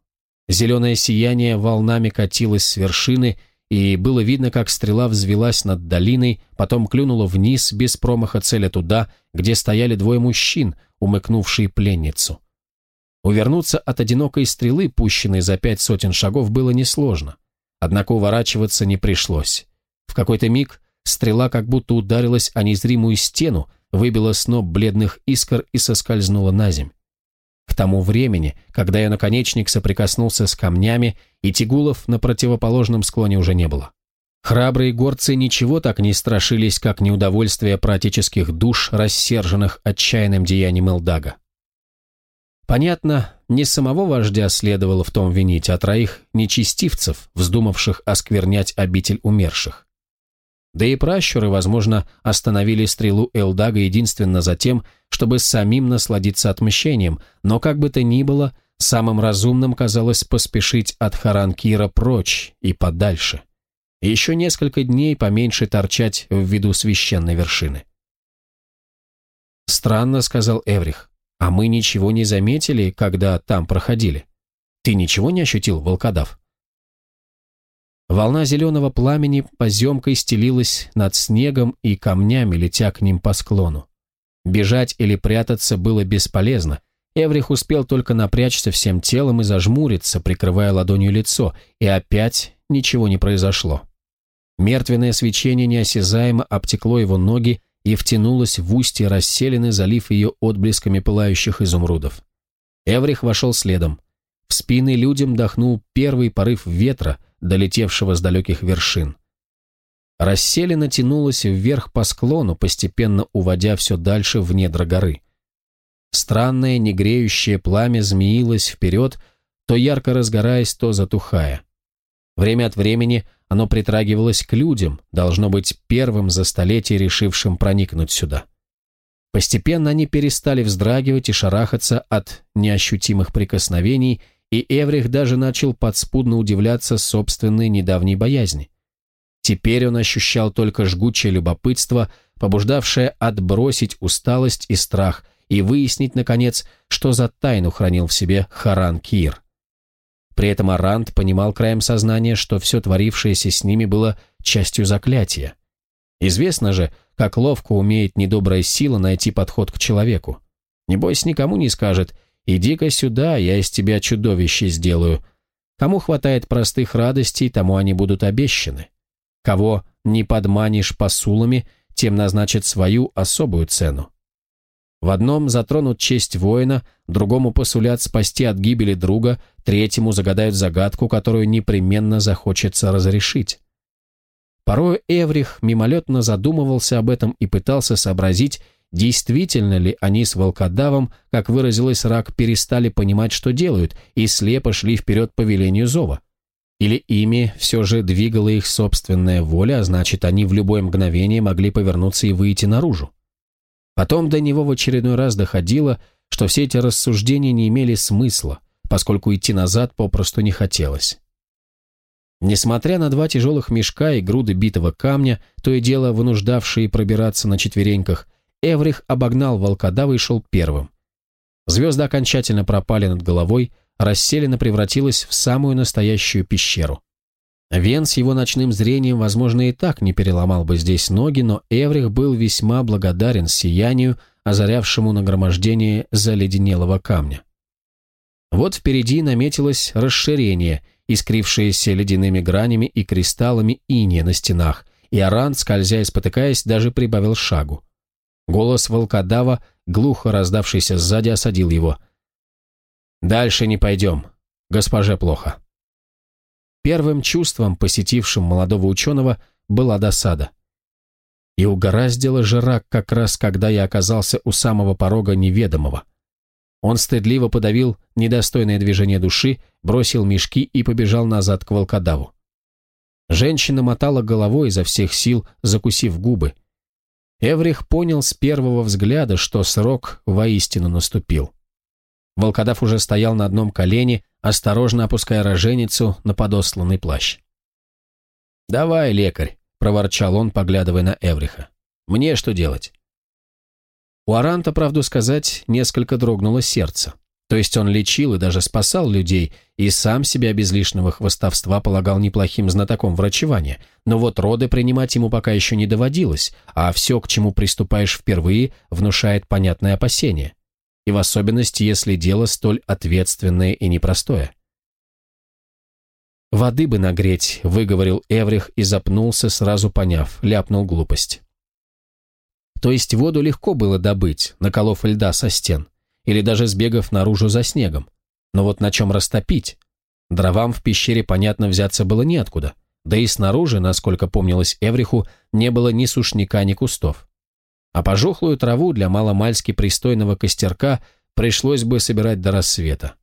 Зеленое сияние волнами катилось с вершины — и было видно, как стрела взвелась над долиной, потом клюнула вниз, без промаха целя туда, где стояли двое мужчин, умыкнувшие пленницу. Увернуться от одинокой стрелы, пущенной за пять сотен шагов, было несложно. Однако уворачиваться не пришлось. В какой-то миг стрела как будто ударилась о незримую стену, выбила сноп бледных искр и соскользнула на земь тому времени, когда ее наконечник соприкоснулся с камнями, и тигулов на противоположном склоне уже не было. Храбрые горцы ничего так не страшились, как неудовольствие практических душ, рассерженных отчаянным деянием Элдага. Понятно, не самого вождя следовало в том винить, а троих нечестивцев, вздумавших осквернять обитель умерших. Да и пращуры, возможно, остановили стрелу Элдага единственно за тем, чтобы самим насладиться отмщением, но как бы то ни было, самым разумным казалось поспешить от Харанкира прочь и подальше. Еще несколько дней поменьше торчать в виду священной вершины. «Странно», — сказал Эврих, — «а мы ничего не заметили, когда там проходили. Ты ничего не ощутил, волкодав?» Волна зеленого пламени поземкой стелилась над снегом и камнями, летя к ним по склону. Бежать или прятаться было бесполезно. Эврих успел только напрячься всем телом и зажмуриться, прикрывая ладонью лицо, и опять ничего не произошло. Мертвенное свечение неосязаемо обтекло его ноги и втянулось в устье расселены, залив ее отблесками пылающих изумрудов. Эврих вошел следом. В спины людям дохнул первый порыв ветра — долетевшего с далеких вершин. Расселена тянулась вверх по склону, постепенно уводя все дальше в недра горы. Странное негреющее пламя змеилось вперед, то ярко разгораясь, то затухая. Время от времени оно притрагивалось к людям, должно быть первым за столетие решившим проникнуть сюда. Постепенно они перестали вздрагивать и шарахаться от неощутимых прикосновений и Эврих даже начал подспудно удивляться собственной недавней боязни. Теперь он ощущал только жгучее любопытство, побуждавшее отбросить усталость и страх и выяснить, наконец, что за тайну хранил в себе Харан Кир. При этом Арант понимал краем сознания, что все творившееся с ними было частью заклятия. Известно же, как ловко умеет недобрая сила найти подход к человеку. Небось, никому не скажет – «Иди-ка сюда, я из тебя чудовище сделаю». Кому хватает простых радостей, тому они будут обещаны. Кого не подманишь посулами, тем назначат свою особую цену. В одном затронут честь воина, другому посулят спасти от гибели друга, третьему загадают загадку, которую непременно захочется разрешить. Порой Эврих мимолетно задумывался об этом и пытался сообразить, Действительно ли они с волкодавом, как выразилось рак, перестали понимать, что делают, и слепо шли вперед по велению зова? Или ими все же двигала их собственная воля, а значит, они в любое мгновение могли повернуться и выйти наружу? Потом до него в очередной раз доходило, что все эти рассуждения не имели смысла, поскольку идти назад попросту не хотелось. Несмотря на два тяжелых мешка и груды битого камня, то и дело вынуждавшие пробираться на четвереньках, Эврих обогнал волкодава и шел первым. Звезды окончательно пропали над головой, расселена превратилась в самую настоящую пещеру. Вен с его ночным зрением, возможно, и так не переломал бы здесь ноги, но Эврих был весьма благодарен сиянию, озарявшему нагромождение заледенелого камня. Вот впереди наметилось расширение, искрившееся ледяными гранями и кристаллами иния на стенах, и Аран, скользя и спотыкаясь, даже прибавил шагу. Голос волкодава, глухо раздавшийся сзади, осадил его. «Дальше не пойдем. Госпоже плохо». Первым чувством, посетившим молодого ученого, была досада. И угораздило Жирак как раз, когда я оказался у самого порога неведомого. Он стыдливо подавил недостойное движение души, бросил мешки и побежал назад к волкодаву. Женщина мотала головой изо всех сил, закусив губы – Эврих понял с первого взгляда, что срок воистину наступил. Волкодав уже стоял на одном колене, осторожно опуская роженицу на подосланный плащ. «Давай, лекарь», — проворчал он, поглядывая на Эвриха. «Мне что делать?» У Аранта, правду сказать, несколько дрогнуло сердце. То есть он лечил и даже спасал людей, и сам себя без лишнего хвостовства полагал неплохим знатоком врачевания. Но вот роды принимать ему пока еще не доводилось, а все, к чему приступаешь впервые, внушает понятное опасение. И в особенности, если дело столь ответственное и непростое. «Воды бы нагреть», — выговорил Эврих и запнулся, сразу поняв, ляпнул глупость. То есть воду легко было добыть, наколов льда со стен или даже сбегав наружу за снегом. Но вот на чем растопить? Дровам в пещере, понятно, взяться было неоткуда. Да и снаружи, насколько помнилось Эвриху, не было ни сушняка, ни кустов. А пожухлую траву для маломальски пристойного костерка пришлось бы собирать до рассвета.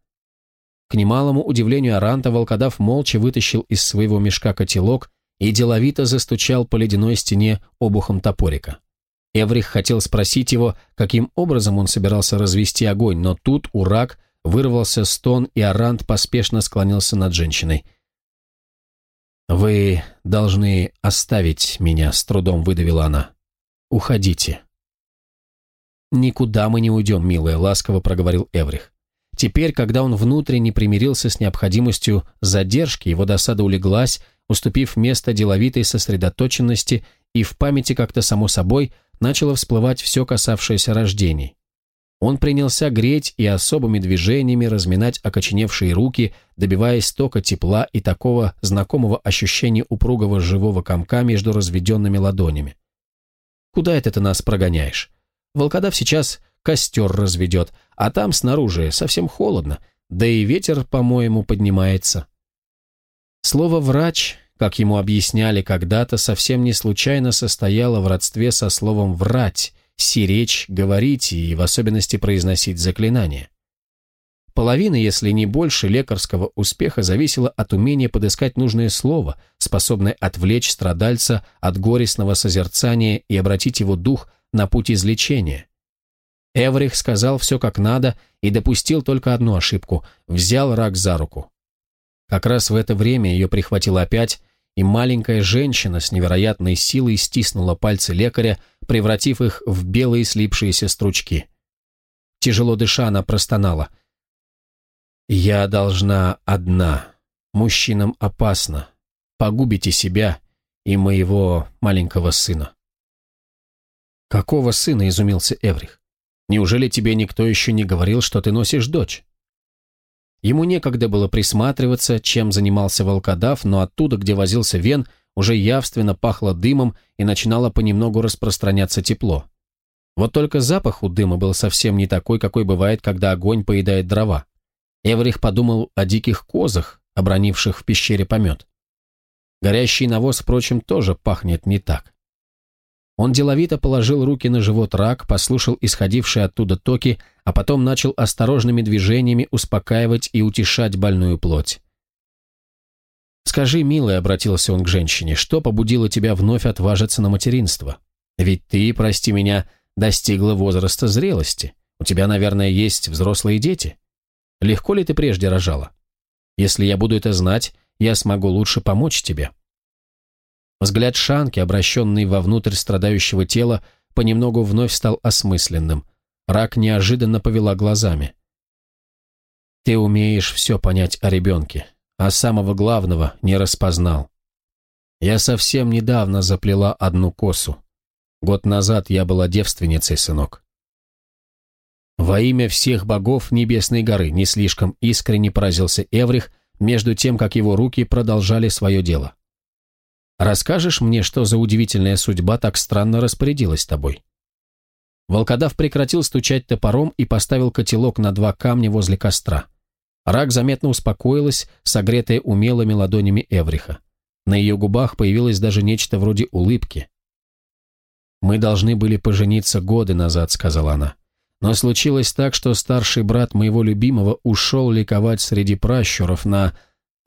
К немалому удивлению Аранта волкодав молча вытащил из своего мешка котелок и деловито застучал по ледяной стене обухом топорика. Эврих хотел спросить его, каким образом он собирался развести огонь, но тут урак вырвался стон, и Арант поспешно склонился над женщиной. «Вы должны оставить меня», — с трудом выдавила она. «Уходите». «Никуда мы не уйдем, милая», — ласково проговорил Эврих. Теперь, когда он внутренне примирился с необходимостью задержки, его досада улеглась, уступив место деловитой сосредоточенности, и в памяти как-то само собой — начало всплывать все касавшееся рождений. Он принялся греть и особыми движениями разминать окоченевшие руки, добиваясь тока тепла и такого знакомого ощущения упругого живого комка между разведенными ладонями. «Куда это ты нас прогоняешь? Волкодав сейчас костер разведет, а там снаружи совсем холодно, да и ветер, по-моему, поднимается». Слово «врач» как ему объясняли когда-то, совсем не случайно состояло в родстве со словом «врать», «сиречь», «говорить» и в особенности произносить заклинания. Половина, если не больше, лекарского успеха зависела от умения подыскать нужное слово, способное отвлечь страдальца от горестного созерцания и обратить его дух на путь излечения. Эврих сказал все как надо и допустил только одну ошибку – взял рак за руку. Как раз в это время ее прихватил опять, и маленькая женщина с невероятной силой стиснула пальцы лекаря, превратив их в белые слипшиеся стручки. Тяжело дыша, она простонала. «Я должна одна. Мужчинам опасно. Погубите себя и моего маленького сына». «Какого сына?» — изумился Эврих. «Неужели тебе никто еще не говорил, что ты носишь дочь?» Ему некогда было присматриваться, чем занимался волкодав, но оттуда, где возился Вен, уже явственно пахло дымом и начинало понемногу распространяться тепло. Вот только запах у дыма был совсем не такой, какой бывает, когда огонь поедает дрова. Эврих подумал о диких козах, обронивших в пещере помет. Горящий навоз, впрочем, тоже пахнет не так. Он деловито положил руки на живот рак, послушал исходившие оттуда токи, а потом начал осторожными движениями успокаивать и утешать больную плоть. «Скажи, милый, — обратился он к женщине, — «что побудило тебя вновь отважиться на материнство? Ведь ты, прости меня, достигла возраста зрелости. У тебя, наверное, есть взрослые дети. Легко ли ты прежде рожала? Если я буду это знать, я смогу лучше помочь тебе». Взгляд Шанки, обращенный вовнутрь страдающего тела, понемногу вновь стал осмысленным. Рак неожиданно повела глазами. «Ты умеешь все понять о ребенке, а самого главного не распознал. Я совсем недавно заплела одну косу. Год назад я была девственницей, сынок». «Во имя всех богов Небесной горы» не слишком искренне поразился Эврих, между тем, как его руки продолжали свое дело. Расскажешь мне, что за удивительная судьба так странно распорядилась тобой?» Волкодав прекратил стучать топором и поставил котелок на два камня возле костра. Рак заметно успокоилась, согретая умелыми ладонями Эвриха. На ее губах появилось даже нечто вроде улыбки. «Мы должны были пожениться годы назад», — сказала она. «Но случилось так, что старший брат моего любимого ушел ликовать среди пращуров на...»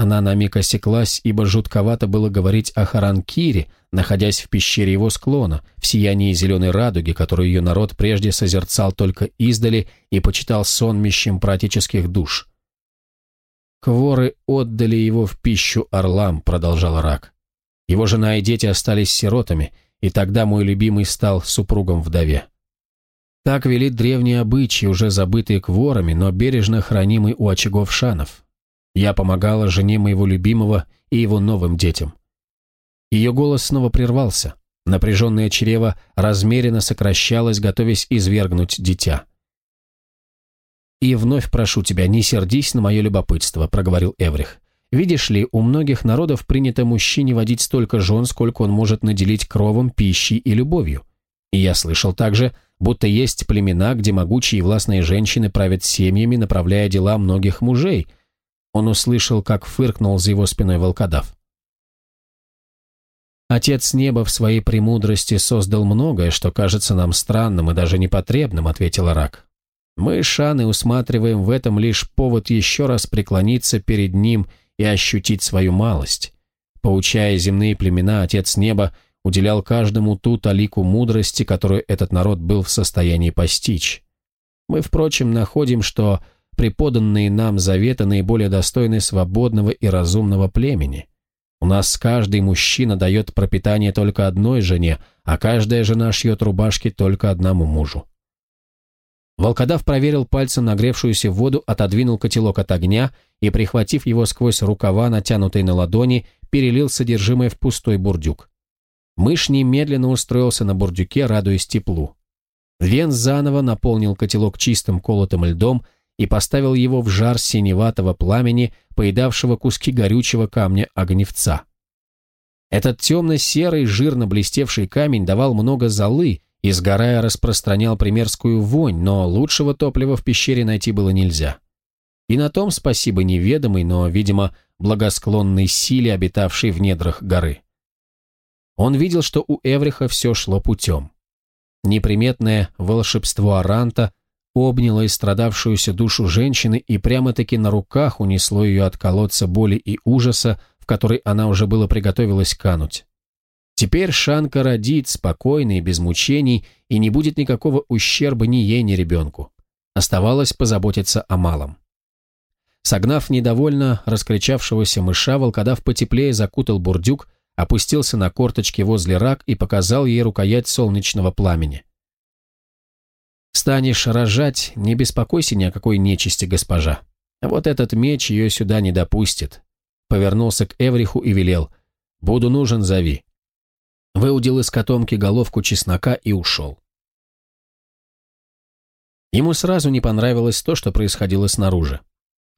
Она на миг осеклась, ибо жутковато было говорить о Харанкире, находясь в пещере его склона, в сиянии зеленой радуги, которую ее народ прежде созерцал только издали и почитал сонмищем практических душ. «Кворы отдали его в пищу орлам», — продолжал Рак. «Его жена и дети остались сиротами, и тогда мой любимый стал супругом-вдове». Так велит древние обычаи, уже забытые кворами, но бережно хранимый у очагов шанов. Я помогала жене моего любимого и его новым детям. Ее голос снова прервался. Напряженное чрево размеренно сокращалось, готовясь извергнуть дитя. «И вновь прошу тебя, не сердись на мое любопытство», — проговорил Эврих. «Видишь ли, у многих народов принято мужчине водить столько жен, сколько он может наделить кровом, пищей и любовью. И я слышал также, будто есть племена, где могучие и властные женщины правят семьями, направляя дела многих мужей — он услышал, как фыркнул за его спиной волкодав. «Отец неба в своей премудрости создал многое, что кажется нам странным и даже непотребным», — ответил Рак. «Мы, шаны, усматриваем в этом лишь повод еще раз преклониться перед ним и ощутить свою малость. Поучая земные племена, Отец неба уделял каждому ту талику мудрости, которую этот народ был в состоянии постичь. Мы, впрочем, находим, что преподанные нам заветы наиболее достойны свободного и разумного племени. У нас каждый мужчина дает пропитание только одной жене, а каждая жена шьет рубашки только одному мужу. Волкодав проверил пальцем нагревшуюся воду, отодвинул котелок от огня и, прихватив его сквозь рукава, натянутые на ладони, перелил содержимое в пустой бурдюк. Мышь немедленно устроился на бурдюке, радуясь теплу. Вен заново наполнил котелок чистым колотым льдом, и поставил его в жар синеватого пламени, поедавшего куски горючего камня огневца. Этот темно-серый, жирно блестевший камень давал много золы и, сгорая, распространял примерскую вонь, но лучшего топлива в пещере найти было нельзя. И на том спасибо неведомой, но, видимо, благосклонной силе, обитавшей в недрах горы. Он видел, что у Эвриха все шло путем. Неприметное волшебство Аранта обняло истрадавшуюся душу женщины и прямо-таки на руках унесло ее от колодца боли и ужаса, в который она уже было приготовилась кануть. Теперь Шанка родит спокойно и без мучений, и не будет никакого ущерба ни ей, ни ребенку. Оставалось позаботиться о малом. Согнав недовольно раскричавшегося мыша, волкодав потеплее закутал бурдюк, опустился на корточки возле рак и показал ей рукоять солнечного пламени. Станешь рожать, не беспокойся ни о какой нечисти, госпожа. Вот этот меч ее сюда не допустит. Повернулся к Эвриху и велел. Буду нужен, зови. Выудил из котомки головку чеснока и ушел. Ему сразу не понравилось то, что происходило снаружи.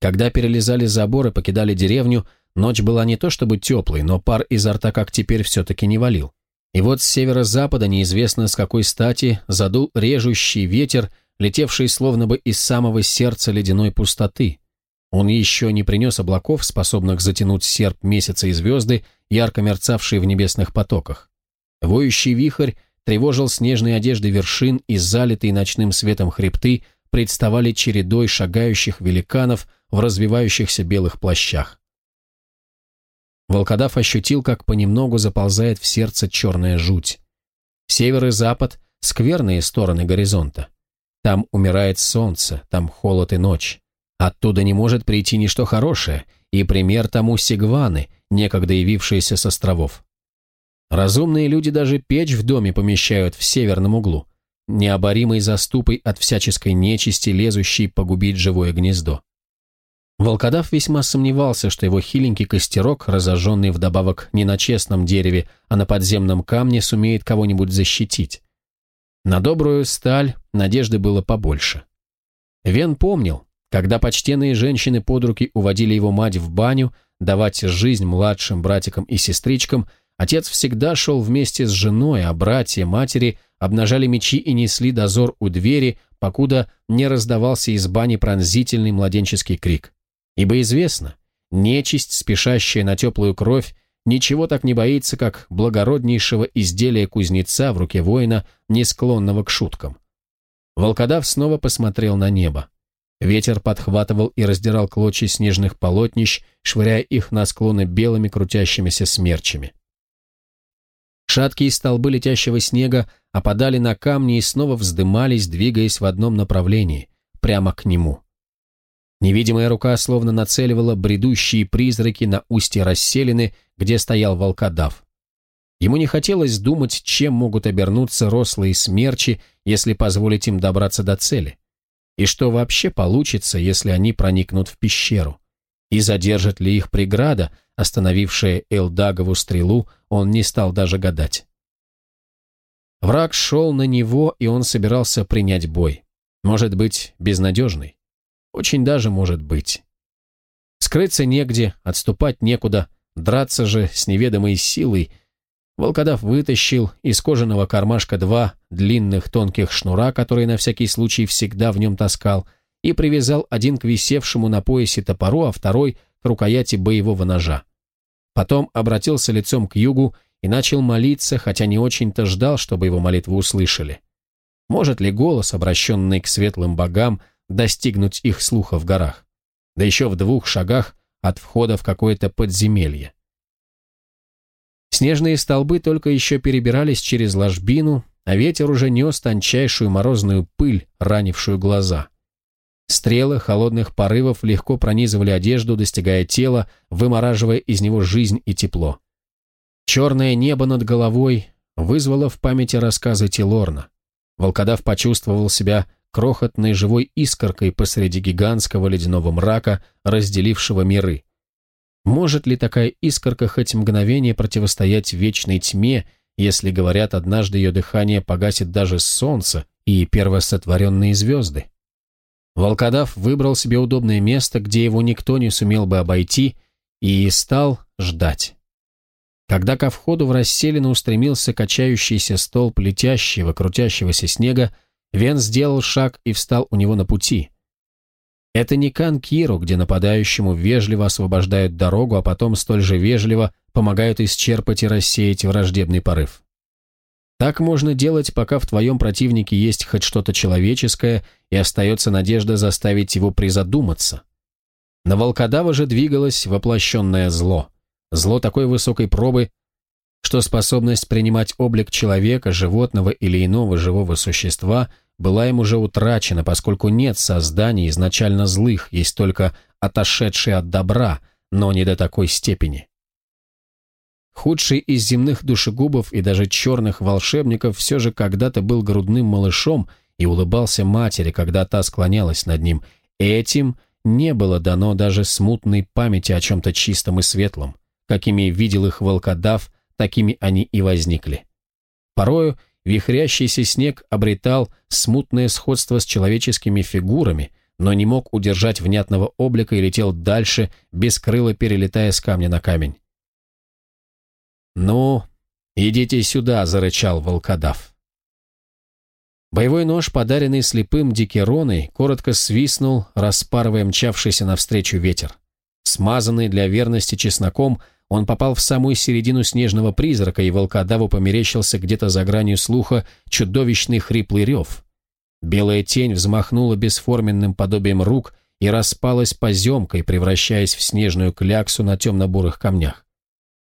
Когда перелезали забор и покидали деревню, ночь была не то чтобы теплой, но пар изо рта как теперь все-таки не валил. И вот с северо-запада, неизвестно с какой стати, задул режущий ветер, летевший словно бы из самого сердца ледяной пустоты. Он еще не принес облаков, способных затянуть серп месяца и звезды, ярко мерцавшие в небесных потоках. Воющий вихрь тревожил снежные одежды вершин и залитые ночным светом хребты представали чередой шагающих великанов в развивающихся белых плащах. Волкодав ощутил, как понемногу заползает в сердце черная жуть. Север и запад — скверные стороны горизонта. Там умирает солнце, там холод и ночь. Оттуда не может прийти ничто хорошее, и пример тому сигваны, некогда явившиеся с островов. Разумные люди даже печь в доме помещают в северном углу, необоримой заступой от всяческой нечисти, лезущей погубить живое гнездо. Волкодав весьма сомневался, что его хиленький костерок, разожженный вдобавок не на честном дереве, а на подземном камне, сумеет кого-нибудь защитить. На добрую сталь надежды было побольше. Вен помнил, когда почтенные женщины под руки уводили его мать в баню, давать жизнь младшим братикам и сестричкам, отец всегда шел вместе с женой, а братья, матери обнажали мечи и несли дозор у двери, покуда не раздавался из бани пронзительный младенческий крик. Ибо известно, нечисть, спешащая на теплую кровь, ничего так не боится, как благороднейшего изделия кузнеца в руке воина, не склонного к шуткам. Волкодав снова посмотрел на небо. Ветер подхватывал и раздирал клочья снежных полотнищ, швыряя их на склоны белыми крутящимися смерчами. Шаткие столбы летящего снега опадали на камни и снова вздымались, двигаясь в одном направлении, прямо к нему. Невидимая рука словно нацеливала бредущие призраки на устье расселины, где стоял волкодав. Ему не хотелось думать, чем могут обернуться рослые смерчи, если позволить им добраться до цели. И что вообще получится, если они проникнут в пещеру? И задержит ли их преграда, остановившая Элдагову стрелу, он не стал даже гадать. Враг шел на него, и он собирался принять бой. Может быть, безнадежный. Очень даже может быть. Скрыться негде, отступать некуда, драться же с неведомой силой. Волкодав вытащил из кожаного кармашка два длинных тонких шнура, которые на всякий случай всегда в нем таскал, и привязал один к висевшему на поясе топору, а второй — к рукояти боевого ножа. Потом обратился лицом к югу и начал молиться, хотя не очень-то ждал, чтобы его молитву услышали. Может ли голос, обращенный к светлым богам, достигнуть их слуха в горах, да еще в двух шагах от входа в какое-то подземелье. Снежные столбы только еще перебирались через ложбину, а ветер уже нес тончайшую морозную пыль, ранившую глаза. Стрелы холодных порывов легко пронизывали одежду, достигая тела, вымораживая из него жизнь и тепло. Черное небо над головой вызвало в памяти рассказы Тилорна. Волкодав почувствовал себя крохотной живой искоркой посреди гигантского ледяного мрака, разделившего миры. Может ли такая искорка хоть мгновение противостоять вечной тьме, если, говорят, однажды ее дыхание погасит даже солнце и первосотворенные звезды? Волкодав выбрал себе удобное место, где его никто не сумел бы обойти, и стал ждать. Когда ко входу в расселину устремился качающийся столб летящего, крутящегося снега, Вен сделал шаг и встал у него на пути. Это не Канкиру, где нападающему вежливо освобождают дорогу, а потом столь же вежливо помогают исчерпать и рассеять враждебный порыв. Так можно делать, пока в твоем противнике есть хоть что-то человеческое и остается надежда заставить его призадуматься. На волкодава же двигалось воплощенное зло. Зло такой высокой пробы, что способность принимать облик человека, животного или иного живого существа – была им уже утрачена, поскольку нет созданий изначально злых, есть только отошедшие от добра, но не до такой степени. Худший из земных душегубов и даже черных волшебников все же когда-то был грудным малышом и улыбался матери, когда та склонялась над ним. Этим не было дано даже смутной памяти о чем-то чистом и светлом. Какими видел их волкодав, такими они и возникли. Порою Вихрящийся снег обретал смутное сходство с человеческими фигурами, но не мог удержать внятного облика и летел дальше, без крыла перелетая с камня на камень. «Ну, идите сюда!» — зарычал волкодав. Боевой нож, подаренный слепым Дикероной, коротко свистнул, распарывая мчавшийся навстречу ветер. Смазанный для верности чесноком, он попал в самую середину снежного призрака, и волкодаву померещился где-то за гранью слуха чудовищный хриплый рев. Белая тень взмахнула бесформенным подобием рук и распалась поземкой, превращаясь в снежную кляксу на темно-бурых камнях.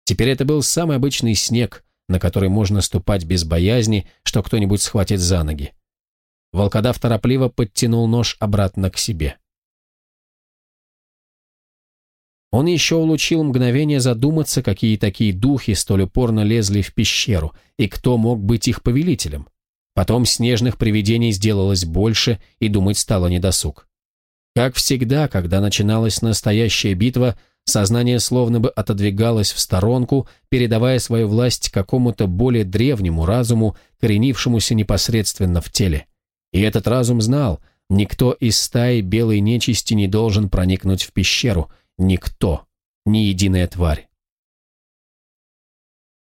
Теперь это был самый обычный снег, на который можно ступать без боязни, что кто-нибудь схватит за ноги. Волкодав торопливо подтянул нож обратно к себе. — Он еще улучил мгновение задуматься, какие такие духи столь упорно лезли в пещеру, и кто мог быть их повелителем. Потом снежных привидений сделалось больше, и думать стало недосуг. Как всегда, когда начиналась настоящая битва, сознание словно бы отодвигалось в сторонку, передавая свою власть какому-то более древнему разуму, коренившемуся непосредственно в теле. И этот разум знал, никто из стаи белой нечисти не должен проникнуть в пещеру – никто, ни единая тварь.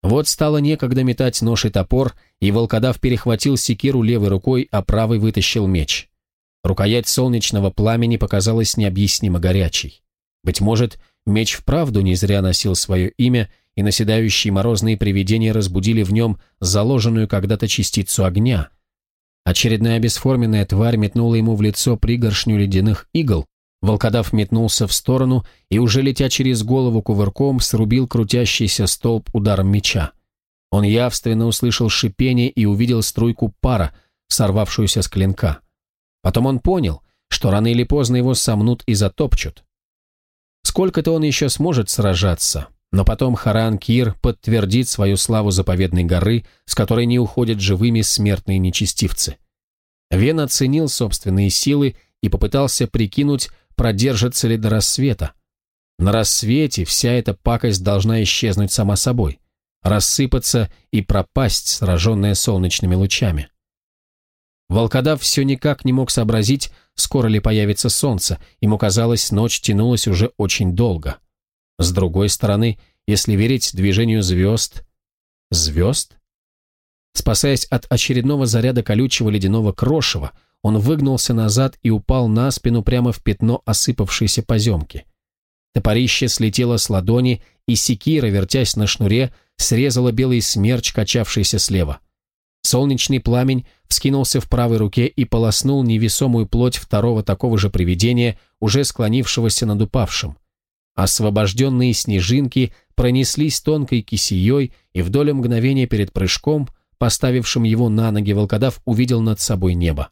Вот стало некогда метать нож и топор, и волкодав перехватил секиру левой рукой, а правой вытащил меч. Рукоять солнечного пламени показалась необъяснимо горячей. Быть может, меч вправду не зря носил свое имя, и наседающие морозные привидения разбудили в нем заложенную когда-то частицу огня. Очередная бесформенная тварь метнула ему в лицо пригоршню ледяных игл, Волкодав метнулся в сторону и, уже летя через голову кувырком, срубил крутящийся столб ударом меча. Он явственно услышал шипение и увидел струйку пара, сорвавшуюся с клинка. Потом он понял, что рано или поздно его сомнут и затопчут. Сколько-то он еще сможет сражаться, но потом Харан Кир подтвердит свою славу заповедной горы, с которой не уходят живыми смертные нечестивцы. Вен оценил собственные силы и попытался прикинуть, продержится ли до рассвета. На рассвете вся эта пакость должна исчезнуть сама собой, рассыпаться и пропасть, сраженная солнечными лучами. Волкодав все никак не мог сообразить, скоро ли появится солнце, ему казалось, ночь тянулась уже очень долго. С другой стороны, если верить движению звезд... Звезд? Спасаясь от очередного заряда колючего ледяного крошева, он выгнулся назад и упал на спину прямо в пятно осыпавшейся поземки. Топорище слетело с ладони, и секира, вертясь на шнуре, срезала белый смерч, качавшийся слева. Солнечный пламень вскинулся в правой руке и полоснул невесомую плоть второго такого же привидения, уже склонившегося над упавшим. Освобожденные снежинки пронеслись тонкой кисеей, и в долю мгновения перед прыжком, поставившим его на ноги, волкодав увидел над собой небо.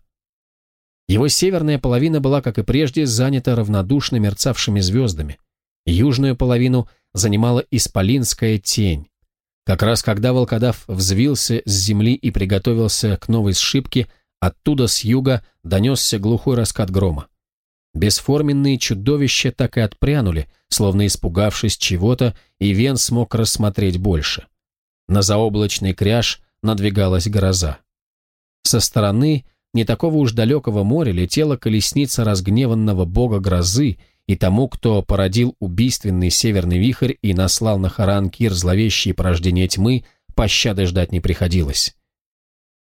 Его северная половина была, как и прежде, занята равнодушно мерцавшими звездами. Южную половину занимала исполинская тень. Как раз когда волкодав взвился с земли и приготовился к новой сшибке, оттуда с юга донесся глухой раскат грома. Бесформенные чудовища так и отпрянули, словно испугавшись чего-то, и Вен смог рассмотреть больше. На заоблачный кряж надвигалась гроза. Со стороны – не такого уж далекого моря летела колесница разгневанного бога грозы, и тому, кто породил убийственный северный вихрь и наслал на Харан-Кир зловещие порождения тьмы, пощады ждать не приходилось.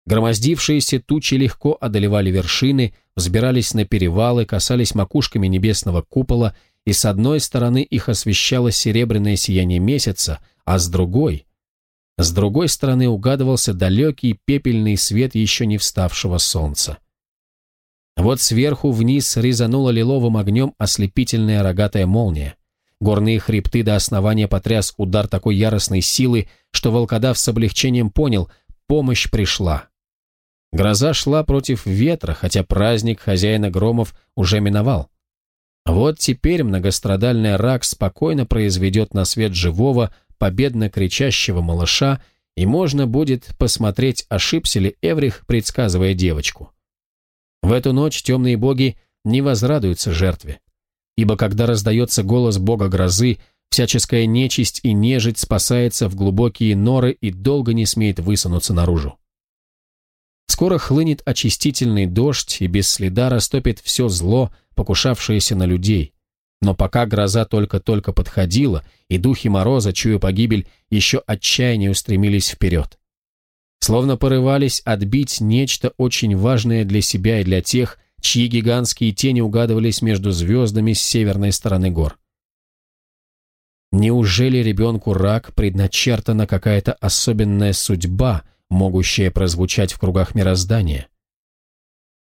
Громоздившиеся тучи легко одолевали вершины, взбирались на перевалы, касались макушками небесного купола, и с одной стороны их освещало серебряное сияние месяца, а с другой — с другой стороны угадывался далекий пепельный свет еще не вставшего солнца. Вот сверху вниз резанула лиловым огнем ослепительная рогатая молния. Горные хребты до основания потряс удар такой яростной силы, что волкодав с облегчением понял – помощь пришла. Гроза шла против ветра, хотя праздник хозяина громов уже миновал. Вот теперь многострадальный рак спокойно произведет на свет живого, победно кричащего малыша, и можно будет посмотреть, ошибся ли Эврих, предсказывая девочку. В эту ночь темные боги не возрадуются жертве, ибо когда раздается голос бога грозы, всяческая нечисть и нежить спасается в глубокие норы и долго не смеет высунуться наружу. Скоро хлынет очистительный дождь и без следа растопит все зло, покушавшееся на людей – но пока гроза только-только подходила, и духи мороза, чуя погибель, еще отчаяннее устремились вперед. Словно порывались отбить нечто очень важное для себя и для тех, чьи гигантские тени угадывались между звездами с северной стороны гор. Неужели ребенку рак предначертана какая-то особенная судьба, могущая прозвучать в кругах мироздания?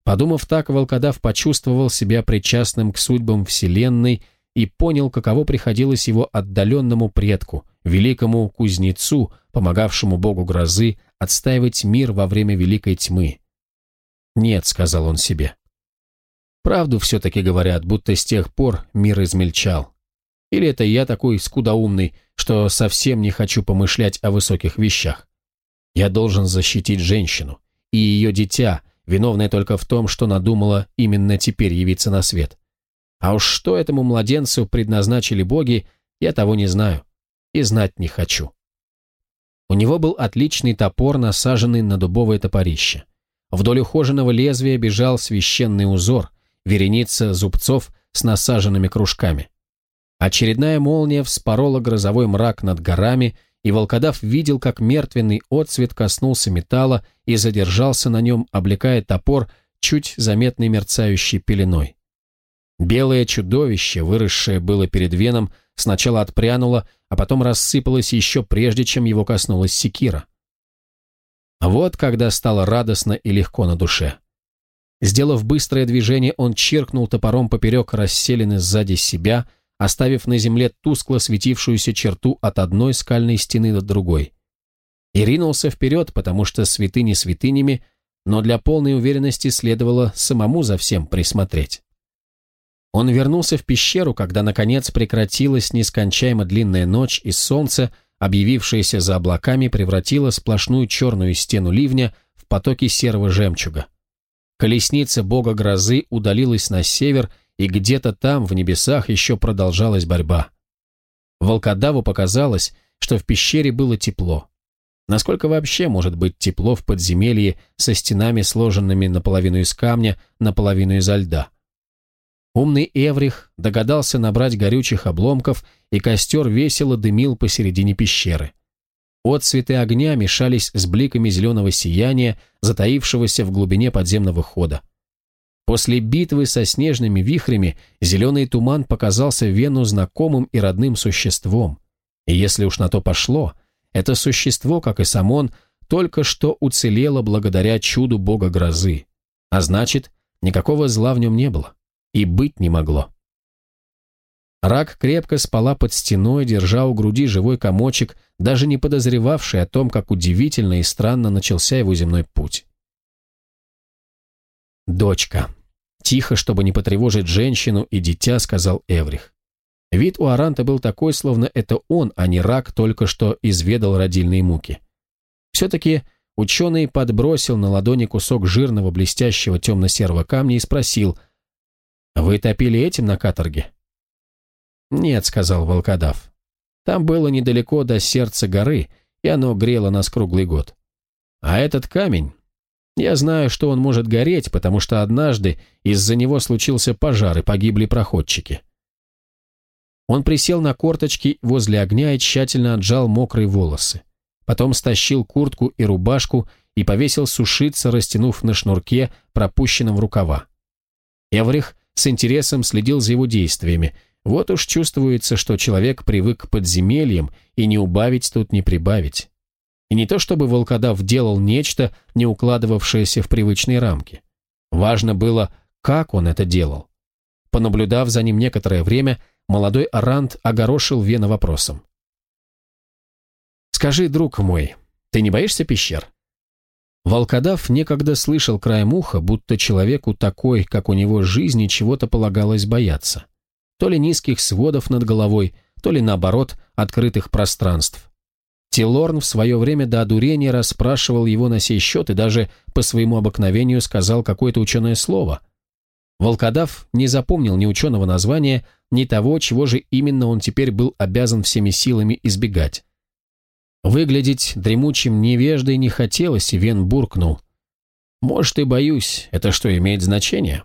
Подумав так, волкодав почувствовал себя причастным к судьбам Вселенной и понял, каково приходилось его отдаленному предку, великому кузнецу, помогавшему богу грозы отстаивать мир во время Великой Тьмы. «Нет», — сказал он себе. «Правду все-таки говорят, будто с тех пор мир измельчал. Или это я такой скудоумный, что совсем не хочу помышлять о высоких вещах? Я должен защитить женщину и ее дитя — виновная только в том, что надумала именно теперь явиться на свет. А уж что этому младенцу предназначили боги, я того не знаю и знать не хочу. У него был отличный топор, насаженный на дубовое топорище. Вдоль ухоженного лезвия бежал священный узор, вереница зубцов с насаженными кружками. Очередная молния вспорола грозовой мрак над горами, и волкодав видел, как мертвенный отцвет коснулся металла и задержался на нем, облекая топор чуть заметной мерцающей пеленой. Белое чудовище, выросшее было перед веном, сначала отпрянуло, а потом рассыпалось еще прежде, чем его коснулась секира. Вот когда стало радостно и легко на душе. Сделав быстрое движение, он чиркнул топором поперек расселены сзади себя – оставив на земле тускло светившуюся черту от одной скальной стены до другой. И ринулся вперед, потому что святыни святынями, но для полной уверенности следовало самому за всем присмотреть. Он вернулся в пещеру, когда, наконец, прекратилась нескончаемо длинная ночь, и солнце, объявившееся за облаками, превратило сплошную черную стену ливня в потоки серого жемчуга. Колесница бога грозы удалилась на север, и где-то там, в небесах, еще продолжалась борьба. Волкодаву показалось, что в пещере было тепло. Насколько вообще может быть тепло в подземелье со стенами, сложенными наполовину из камня, наполовину изо льда? Умный Эврих догадался набрать горючих обломков, и костер весело дымил посередине пещеры. Отцветы огня мешались с бликами зеленого сияния, затаившегося в глубине подземного хода. После битвы со снежными вихрями зеленый туман показался Вену знакомым и родным существом. И если уж на то пошло, это существо, как и сам он, только что уцелело благодаря чуду бога грозы. А значит, никакого зла в нем не было. И быть не могло. Рак крепко спала под стеной, держа у груди живой комочек, даже не подозревавший о том, как удивительно и странно начался его земной путь. «Дочка». Тихо, чтобы не потревожить женщину и дитя, сказал Эврих. Вид у Аранта был такой, словно это он, а не рак, только что изведал родильные муки. Все-таки ученый подбросил на ладони кусок жирного блестящего темно-серого камня и спросил, «Вы топили этим на каторге?» «Нет», — сказал волкодав. «Там было недалеко до сердца горы, и оно грело нас круглый год. А этот камень, я знаю, что он может гореть, потому что однажды из-за него случился пожар и погибли проходчики. Он присел на корточки возле огня и тщательно отжал мокрые волосы. Потом стащил куртку и рубашку и повесил сушиться, растянув на шнурке, пропущенном в рукава. Эврих с интересом следил за его действиями. Вот уж чувствуется, что человек привык к подземельям, и не убавить тут не прибавить. И не то чтобы волкодав делал нечто, не укладывавшееся в привычные рамки. Важно было, как он это делал. Понаблюдав за ним некоторое время, молодой Арант огорошил Вена вопросом. «Скажи, друг мой, ты не боишься пещер?» Волкодав некогда слышал краем уха, будто человеку такой, как у него жизни, чего-то полагалось бояться. То ли низких сводов над головой, то ли, наоборот, открытых пространств. Тилорн в свое время до одурения расспрашивал его на сей счет и даже по своему обыкновению сказал какое-то ученое слово. Волкодав не запомнил ни ученого названия, ни того, чего же именно он теперь был обязан всеми силами избегать. Выглядеть дремучим невеждой не хотелось, и Вен буркнул. «Может, и боюсь. Это что, имеет значение?»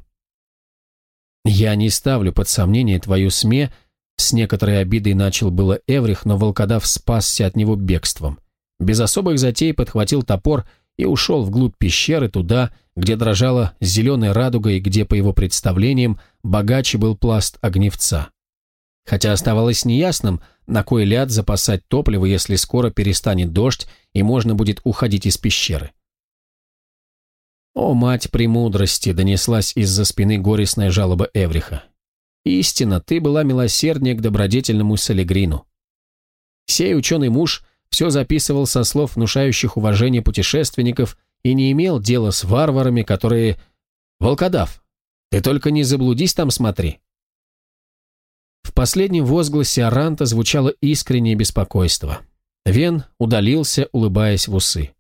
«Я не ставлю под сомнение твою СМЕ с некоторой обидой начал было Эврих, но волкодав спасся от него бегством. Без особых затей подхватил топор и ушел вглубь пещеры, туда, где дрожала зеленая радуга и где, по его представлениям, богаче был пласт огневца. Хотя оставалось неясным, на кой ляд запасать топливо, если скоро перестанет дождь и можно будет уходить из пещеры. «О, мать премудрости!» — донеслась из-за спины горестная жалоба Эвриха. Истина, ты была милосерднее к добродетельному Солегрину. Сей ученый муж все записывал со слов внушающих уважение путешественников и не имел дела с варварами, которые... Волкодав, ты только не заблудись там, смотри. В последнем возгласе Аранта звучало искреннее беспокойство. Вен удалился, улыбаясь в усы.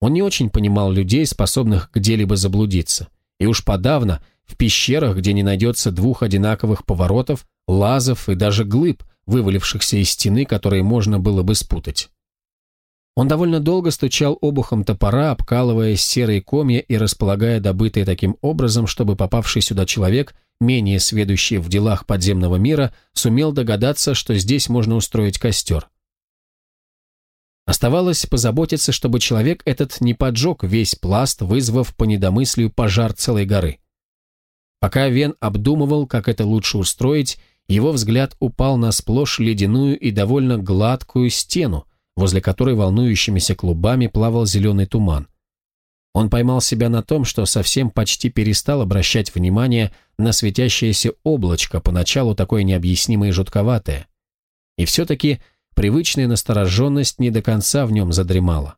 Он не очень понимал людей, способных где-либо заблудиться. И уж подавно в пещерах, где не найдется двух одинаковых поворотов, лазов и даже глыб, вывалившихся из стены, которые можно было бы спутать. Он довольно долго стучал обухом топора, обкалывая серые комья и располагая добытые таким образом, чтобы попавший сюда человек, менее сведущий в делах подземного мира, сумел догадаться, что здесь можно устроить костер. Оставалось позаботиться, чтобы человек этот не поджег весь пласт, вызвав по недомыслию пожар целой горы. Пока Вен обдумывал, как это лучше устроить, его взгляд упал на сплошь ледяную и довольно гладкую стену, возле которой волнующимися клубами плавал зеленый туман. Он поймал себя на том, что совсем почти перестал обращать внимание на светящееся облачко, поначалу такое необъяснимое и жутковатое. И все-таки привычная настороженность не до конца в нем задремала.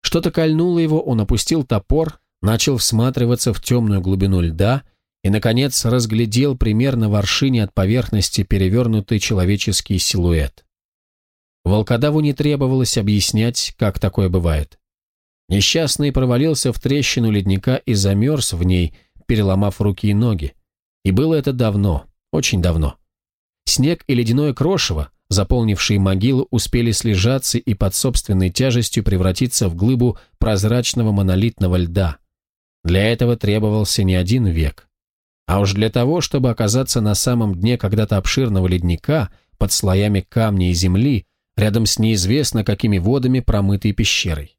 Что-то кольнуло его, он опустил топор, начал всматриваться в темную глубину льда и, наконец, разглядел примерно в аршине от поверхности перевернутый человеческий силуэт. Волкодаву не требовалось объяснять, как такое бывает. Несчастный провалился в трещину ледника и замерз в ней, переломав руки и ноги. И было это давно, очень давно. Снег и ледяное крошево, заполнившие могилу, успели слежаться и под собственной тяжестью превратиться в глыбу прозрачного монолитного льда – для этого требовался не один век. А уж для того, чтобы оказаться на самом дне когда-то обширного ледника, под слоями камня и земли, рядом с неизвестно какими водами промытой пещерой.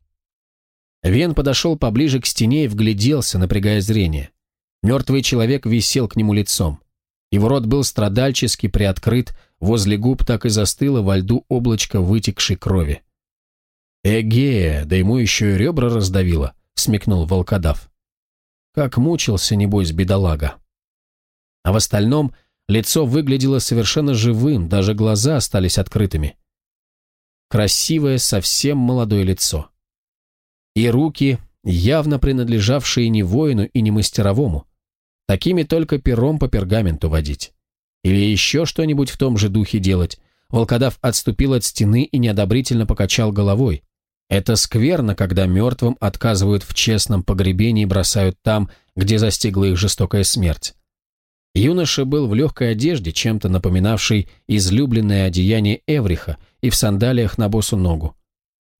Вен подошел поближе к стене и вгляделся, напрягая зрение. Мертвый человек висел к нему лицом. Его рот был страдальчески приоткрыт, возле губ так и застыло во льду облачко вытекшей крови. «Эге, да ему еще и ребра раздавило», — смекнул волкодав. Как мучился, небось, бедолага. А в остальном лицо выглядело совершенно живым, даже глаза остались открытыми. Красивое, совсем молодое лицо. И руки, явно принадлежавшие не воину и не мастеровому. Такими только пером по пергаменту водить. Или еще что-нибудь в том же духе делать. Волкодав отступил от стены и неодобрительно покачал головой. Это скверно, когда мертвым отказывают в честном погребении и бросают там, где застигла их жестокая смерть. Юноша был в легкой одежде, чем-то напоминавшей излюбленное одеяние Эвриха, и в сандалиях на босу ногу.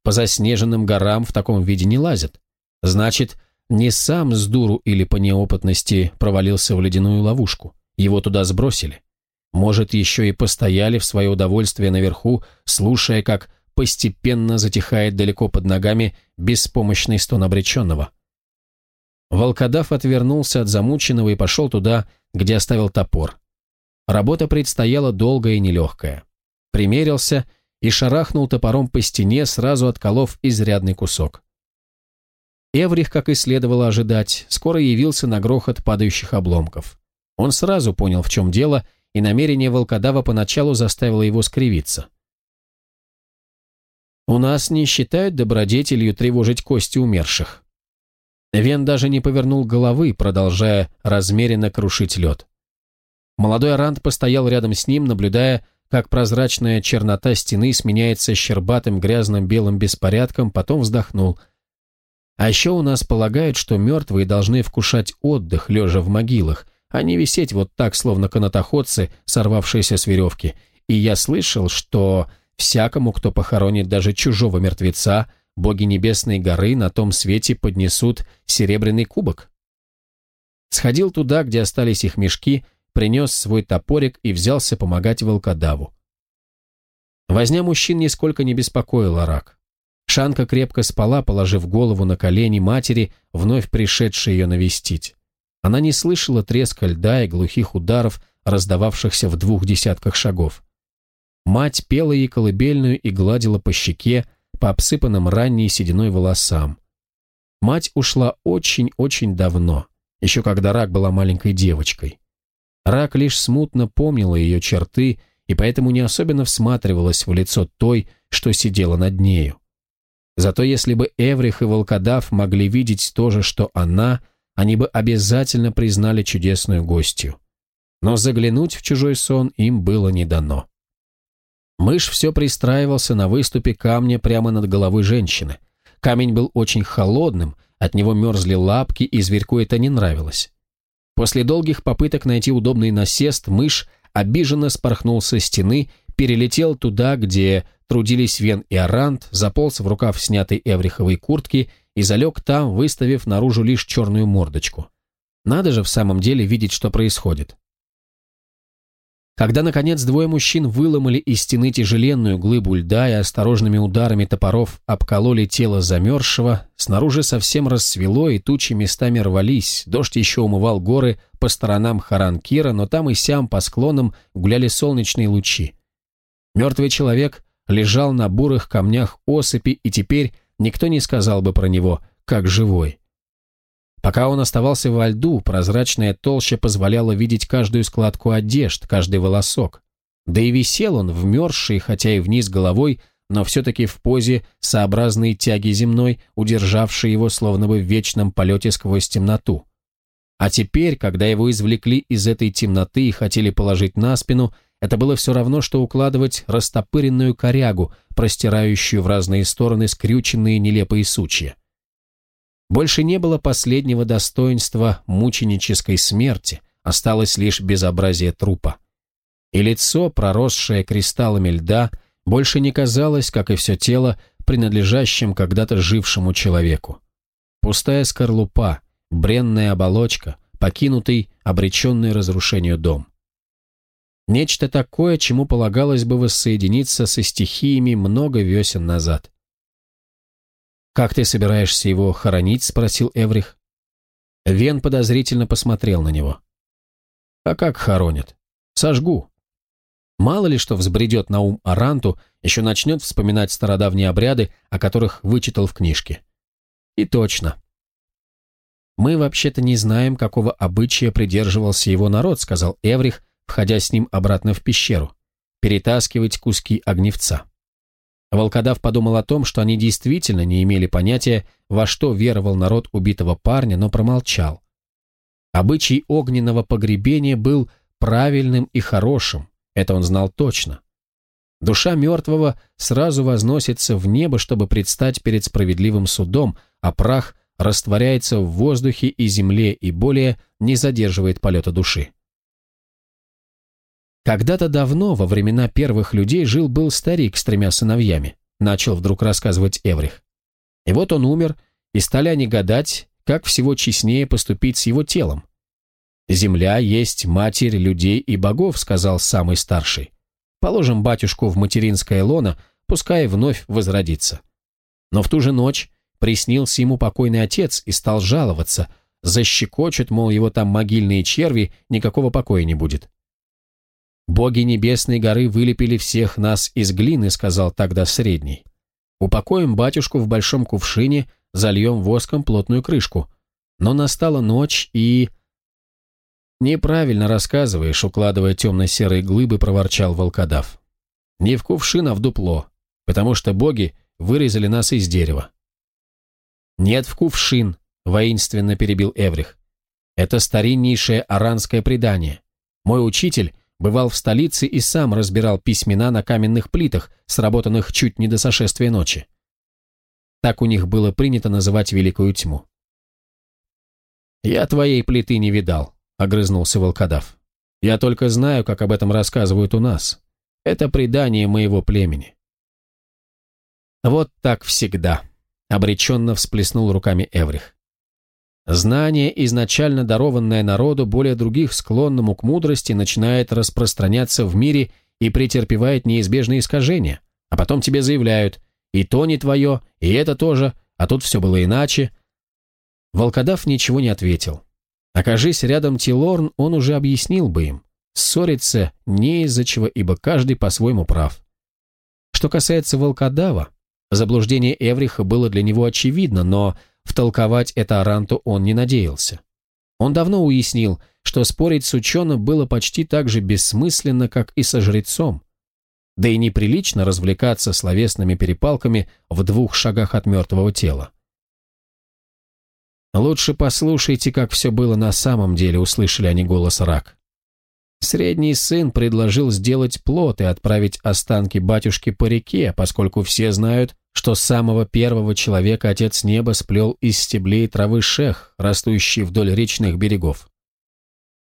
По заснеженным горам в таком виде не лазят. Значит, не сам с дуру или по неопытности провалился в ледяную ловушку. Его туда сбросили. Может, еще и постояли в свое удовольствие наверху, слушая, как постепенно затихает далеко под ногами беспомощный стон обреченного. Волкодав отвернулся от замученного и пошел туда, где оставил топор. Работа предстояла долгая и нелегкая. Примерился и шарахнул топором по стене, сразу отколов изрядный кусок. Эврих, как и следовало ожидать, скоро явился на грохот падающих обломков. Он сразу понял, в чем дело, и намерение волкодава поначалу заставило его скривиться – у нас не считают добродетелью тревожить кости умерших. Вен даже не повернул головы, продолжая размеренно крушить лед. Молодой Ранд постоял рядом с ним, наблюдая, как прозрачная чернота стены сменяется щербатым грязным белым беспорядком, потом вздохнул. А еще у нас полагают, что мертвые должны вкушать отдых, лежа в могилах, а не висеть вот так, словно канатоходцы, сорвавшиеся с веревки. И я слышал, что Всякому, кто похоронит даже чужого мертвеца, боги Небесной горы на том свете поднесут серебряный кубок. Сходил туда, где остались их мешки, принес свой топорик и взялся помогать волкодаву. Возня мужчин нисколько не беспокоила рак. Шанка крепко спала, положив голову на колени матери, вновь пришедшей ее навестить. Она не слышала треска льда и глухих ударов, раздававшихся в двух десятках шагов. Мать пела ей колыбельную и гладила по щеке, по обсыпанным ранней сединой волосам. Мать ушла очень-очень давно, еще когда Рак была маленькой девочкой. Рак лишь смутно помнила ее черты и поэтому не особенно всматривалась в лицо той, что сидела над нею. Зато если бы Эврих и Волкодав могли видеть то же, что она, они бы обязательно признали чудесную гостью. Но заглянуть в чужой сон им было не дано. Мышь все пристраивался на выступе камня прямо над головой женщины. Камень был очень холодным, от него мерзли лапки, и зверьку это не нравилось. После долгих попыток найти удобный насест, мышь обиженно спорхнул со стены, перелетел туда, где трудились Вен и Арант, заполз в рукав снятой эвриховой куртки и залег там, выставив наружу лишь черную мордочку. Надо же в самом деле видеть, что происходит. Когда, наконец, двое мужчин выломали из стены тяжеленную глыбу льда и осторожными ударами топоров обкололи тело замерзшего, снаружи совсем рассвело, и тучи местами рвались, дождь еще умывал горы по сторонам Харанкира, но там и сям по склонам гуляли солнечные лучи. Мертвый человек лежал на бурых камнях осыпи, и теперь никто не сказал бы про него, как живой. Пока он оставался во льду, прозрачная толща позволяла видеть каждую складку одежд, каждый волосок. Да и висел он, вмерзший, хотя и вниз головой, но все-таки в позе, сообразной тяги земной, удержавшей его словно бы в вечном полете сквозь темноту. А теперь, когда его извлекли из этой темноты и хотели положить на спину, это было все равно, что укладывать растопыренную корягу, простирающую в разные стороны скрюченные нелепые сучья. Больше не было последнего достоинства мученической смерти, осталось лишь безобразие трупа. И лицо, проросшее кристаллами льда, больше не казалось, как и все тело, принадлежащим когда-то жившему человеку. Пустая скорлупа, бренная оболочка, покинутый, обреченный разрушению дом. Нечто такое, чему полагалось бы воссоединиться со стихиями много весен назад. «Как ты собираешься его хоронить?» — спросил Эврих. Вен подозрительно посмотрел на него. «А как хоронят? Сожгу». Мало ли что взбредет на ум Аранту, еще начнет вспоминать стародавние обряды, о которых вычитал в книжке. И точно. «Мы вообще-то не знаем, какого обычая придерживался его народ», — сказал Эврих, входя с ним обратно в пещеру. «Перетаскивать куски огневца». Волкодав подумал о том, что они действительно не имели понятия, во что веровал народ убитого парня, но промолчал. Обычай огненного погребения был правильным и хорошим, это он знал точно. Душа мертвого сразу возносится в небо, чтобы предстать перед справедливым судом, а прах растворяется в воздухе и земле и более не задерживает полета души. Когда-то давно, во времена первых людей, жил-был старик с тремя сыновьями, начал вдруг рассказывать Эврих. И вот он умер, и стали они гадать, как всего честнее поступить с его телом. «Земля есть матерь людей и богов», — сказал самый старший. «Положим батюшку в материнское лоно, пускай вновь возродится». Но в ту же ночь приснился ему покойный отец и стал жаловаться. Защекочет, мол, его там могильные черви, никакого покоя не будет. Боги Небесной горы вылепили всех нас из глины, сказал тогда Средний. Упакуем батюшку в большом кувшине, зальем воском плотную крышку. Но настала ночь и... «Неправильно рассказываешь», — укладывая темно-серые глыбы, проворчал волкодав. «Не в кувшин, а в дупло, потому что боги вырезали нас из дерева». «Нет в кувшин», — воинственно перебил Эврих. «Это стариннейшее аранское предание. Мой учитель Бывал в столице и сам разбирал письмена на каменных плитах, сработанных чуть не до сошествия ночи. Так у них было принято называть Великую Тьму. «Я твоей плиты не видал», — огрызнулся волкодав. «Я только знаю, как об этом рассказывают у нас. Это предание моего племени». «Вот так всегда», — обреченно всплеснул руками Эврих. Знание, изначально дарованное народу, более других склонному к мудрости, начинает распространяться в мире и претерпевает неизбежные искажения. А потом тебе заявляют «и то не твое, и это тоже, а тут все было иначе». Волкодав ничего не ответил. Окажись рядом Тилорн, он уже объяснил бы им. Ссориться не из-за чего, ибо каждый по-своему прав. Что касается волкодава, заблуждение Эвриха было для него очевидно, но Втолковать это Аранту он не надеялся. Он давно уяснил, что спорить с ученым было почти так же бессмысленно, как и со жрецом. Да и неприлично развлекаться словесными перепалками в двух шагах от мертвого тела. «Лучше послушайте, как все было на самом деле», — услышали они голос Рак. Средний сын предложил сделать плот и отправить останки батюшки по реке, поскольку все знают, что самого первого человека Отец Неба сплел из стеблей травы шех, растущей вдоль речных берегов.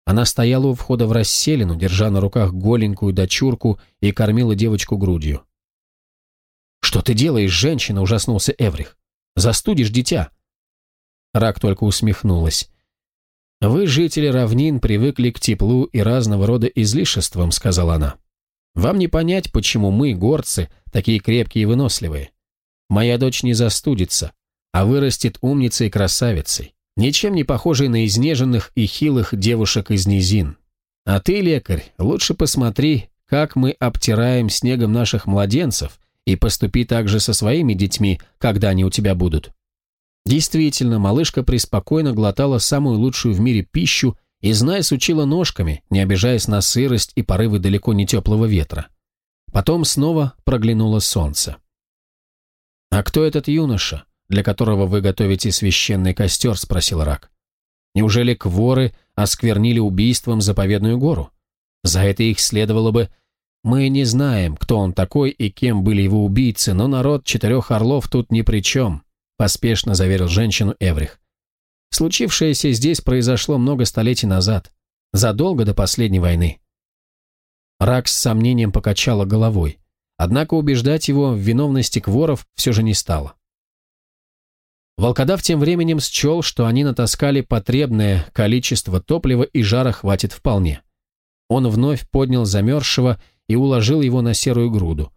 Она стояла у входа в расселину, держа на руках голенькую дочурку и кормила девочку грудью. «Что ты делаешь, женщина?» – ужаснулся Эврих. «Застудишь дитя!» Рак только усмехнулась. «Вы, жители равнин, привыкли к теплу и разного рода излишествам», — сказала она. «Вам не понять, почему мы, горцы, такие крепкие и выносливые. Моя дочь не застудится, а вырастет умницей и красавицей, ничем не похожей на изнеженных и хилых девушек из низин. А ты, лекарь, лучше посмотри, как мы обтираем снегом наших младенцев, и поступи также со своими детьми, когда они у тебя будут». Действительно, малышка преспокойно глотала самую лучшую в мире пищу и, зная, сучила ножками, не обижаясь на сырость и порывы далеко не теплого ветра. Потом снова проглянуло солнце. «А кто этот юноша, для которого вы готовите священный костер?» – спросил Рак. «Неужели кворы осквернили убийством заповедную гору? За это их следовало бы...» «Мы не знаем, кто он такой и кем были его убийцы, но народ четырех орлов тут ни при чем», – поспешно заверил женщину Эврих. «Случившееся здесь произошло много столетий назад, задолго до последней войны». Рак с сомнением покачала головой. Однако убеждать его в виновности кворов все же не стало. Волкодав тем временем счел, что они натаскали потребное количество топлива и жара хватит вполне. Он вновь поднял замерзшего и уложил его на серую груду.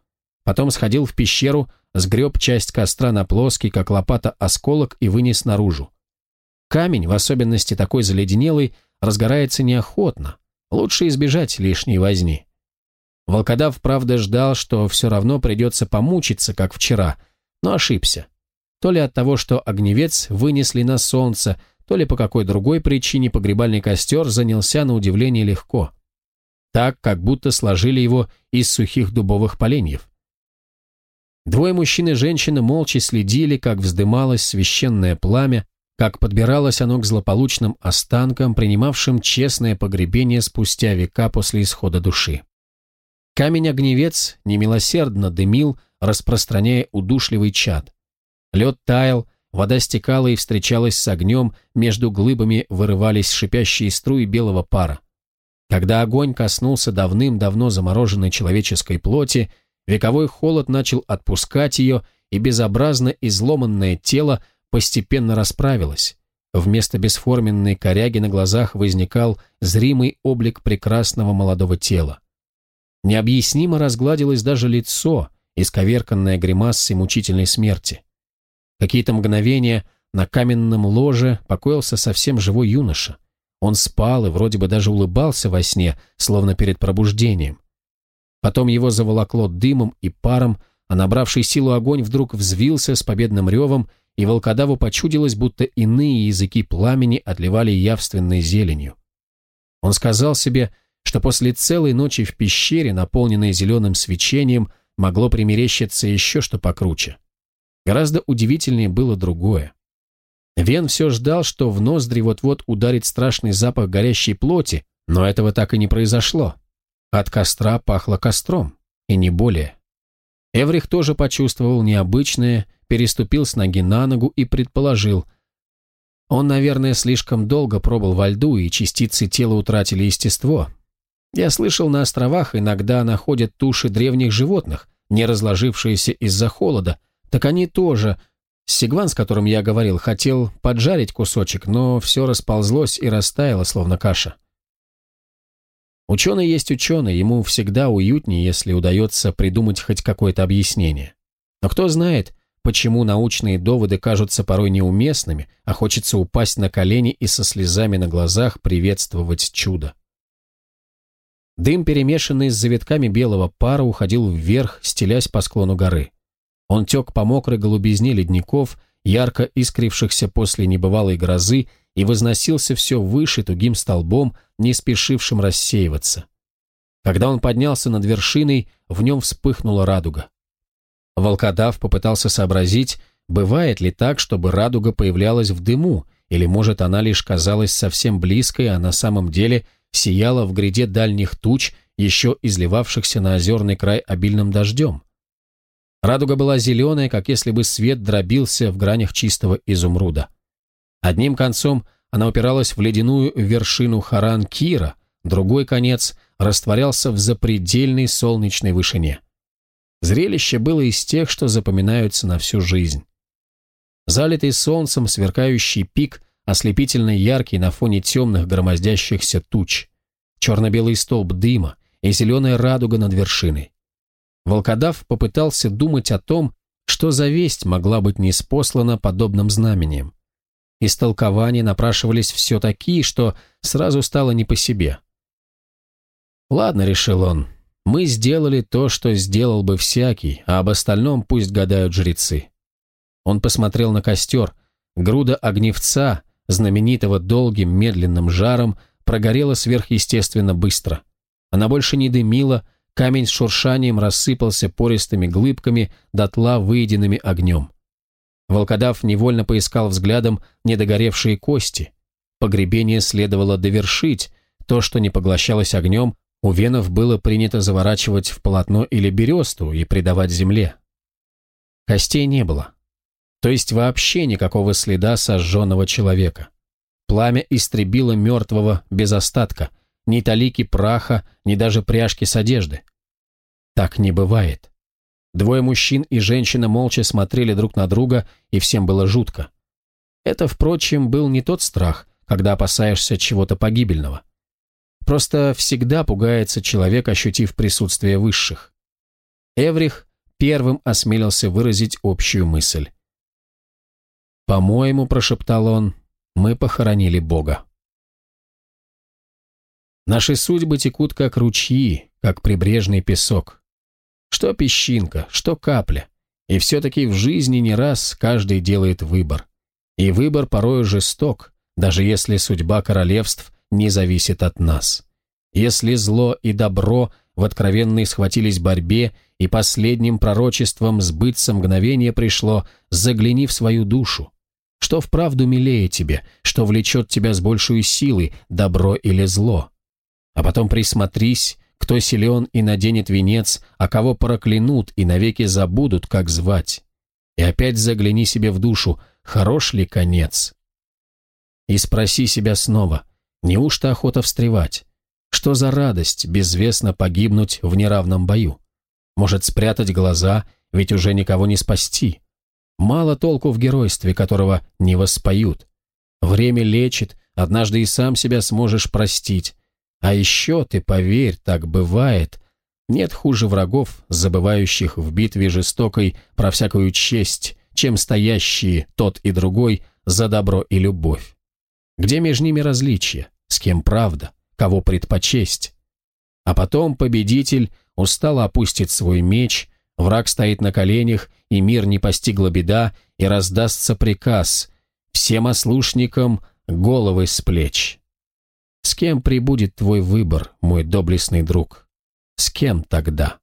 Потом сходил в пещеру, сгреб часть костра на плоский, как лопата, осколок и вынес наружу. Камень, в особенности такой заледенелый, разгорается неохотно. Лучше избежать лишней возни. Волкодав, правда, ждал, что все равно придется помучиться, как вчера, но ошибся. То ли от того, что огневец вынесли на солнце, то ли по какой другой причине погребальный костер занялся на удивление легко. Так, как будто сложили его из сухих дубовых поленьев. Двое мужчин и женщины молча следили, как вздымалось священное пламя, как подбиралось оно к злополучным останкам, принимавшим честное погребение спустя века после исхода души. Камень-огневец немилосердно дымил, распространяя удушливый чад. Лед таял, вода стекала и встречалась с огнем, между глыбами вырывались шипящие струи белого пара. Когда огонь коснулся давным-давно замороженной человеческой плоти, вековой холод начал отпускать ее, и безобразно изломанное тело постепенно расправилось. Вместо бесформенной коряги на глазах возникал зримый облик прекрасного молодого тела. Необъяснимо разгладилось даже лицо, исковерканное гримасой мучительной смерти. Какие-то мгновения на каменном ложе покоился совсем живой юноша. Он спал и вроде бы даже улыбался во сне, словно перед пробуждением. Потом его заволокло дымом и паром, а набравший силу огонь вдруг взвился с победным ревом, и волкодаву почудилось, будто иные языки пламени отливали явственной зеленью. Он сказал себе, что после целой ночи в пещере, наполненной зеленым свечением, могло примерещиться еще что покруче. Гораздо удивительнее было другое. Вен все ждал, что в ноздри вот-вот ударит страшный запах горящей плоти, но этого так и не произошло. От костра пахло костром, и не более. Эврих тоже почувствовал необычное, переступил с ноги на ногу и предположил. Он, наверное, слишком долго пробыл во льду, и частицы тела утратили естество, я слышал, на островах иногда находят туши древних животных, не разложившиеся из-за холода. Так они тоже. Сигван, с которым я говорил, хотел поджарить кусочек, но все расползлось и растаяло, словно каша. Ученый есть ученый, ему всегда уютнее, если удается придумать хоть какое-то объяснение. Но кто знает, почему научные доводы кажутся порой неуместными, а хочется упасть на колени и со слезами на глазах приветствовать чудо. Дым, перемешанный с завитками белого пара, уходил вверх, стелясь по склону горы. Он тек по мокрой голубизне ледников, ярко искрившихся после небывалой грозы, и возносился все выше тугим столбом, не спешившим рассеиваться. Когда он поднялся над вершиной, в нем вспыхнула радуга. Волкодав попытался сообразить, бывает ли так, чтобы радуга появлялась в дыму, или, может, она лишь казалась совсем близкой, а на самом деле сияла в гряде дальних туч, еще изливавшихся на озерный край обильным дождем. Радуга была зеленая, как если бы свет дробился в гранях чистого изумруда. Одним концом она упиралась в ледяную вершину Харан-Кира, другой конец растворялся в запредельной солнечной вышине. Зрелище было из тех, что запоминаются на всю жизнь. Залитый солнцем сверкающий пик – ослепительно яркий на фоне темных громоздящихся туч, черно-белый столб дыма и зеленая радуга над вершиной. Волкодав попытался думать о том, что за весть могла быть неспослана подобным знамением. Истолкования напрашивались все такие, что сразу стало не по себе. «Ладно», — решил он, — «мы сделали то, что сделал бы всякий, а об остальном пусть гадают жрецы». Он посмотрел на костер. Груда огневца, знаменитого долгим медленным жаром, прогорела сверхъестественно быстро. Она больше не дымила, камень с шуршанием рассыпался пористыми глыбками, дотла выеденными огнем. Волкодав невольно поискал взглядом недогоревшие кости. Погребение следовало довершить, то, что не поглощалось огнем, у венов было принято заворачивать в полотно или бересту и придавать земле. Костей не было то есть вообще никакого следа сожженного человека. Пламя истребило мертвого без остатка, ни талики праха, ни даже пряжки с одежды. Так не бывает. Двое мужчин и женщина молча смотрели друг на друга, и всем было жутко. Это, впрочем, был не тот страх, когда опасаешься чего-то погибельного. Просто всегда пугается человек, ощутив присутствие высших. Эврих первым осмелился выразить общую мысль. «По-моему», — прошептал он, — «мы похоронили Бога». Наши судьбы текут как ручьи, как прибрежный песок. Что песчинка, что капля. И все-таки в жизни не раз каждый делает выбор. И выбор порою жесток, даже если судьба королевств не зависит от нас. Если зло и добро в откровенной схватились борьбе, и последним пророчеством сбыться мгновение пришло, загляни в свою душу, что вправду милее тебе, что влечет тебя с большей силой, добро или зло. А потом присмотрись, кто силен и наденет венец, а кого проклянут и навеки забудут, как звать. И опять загляни себе в душу, хорош ли конец. И спроси себя снова, неужто охота встревать? Что за радость безвестно погибнуть в неравном бою? Может спрятать глаза, ведь уже никого не спасти. Мало толку в геройстве, которого не воспоют. Время лечит, однажды и сам себя сможешь простить. А еще ты, поверь, так бывает. Нет хуже врагов, забывающих в битве жестокой про всякую честь, чем стоящие тот и другой за добро и любовь. Где между ними различия? С кем правда? Кого предпочесть? А потом победитель устало опустит свой меч, Враг стоит на коленях, и мир не постигла беда, и раздастся приказ «Всем ослушникам головы с плеч». С кем прибудет твой выбор, мой доблестный друг? С кем тогда?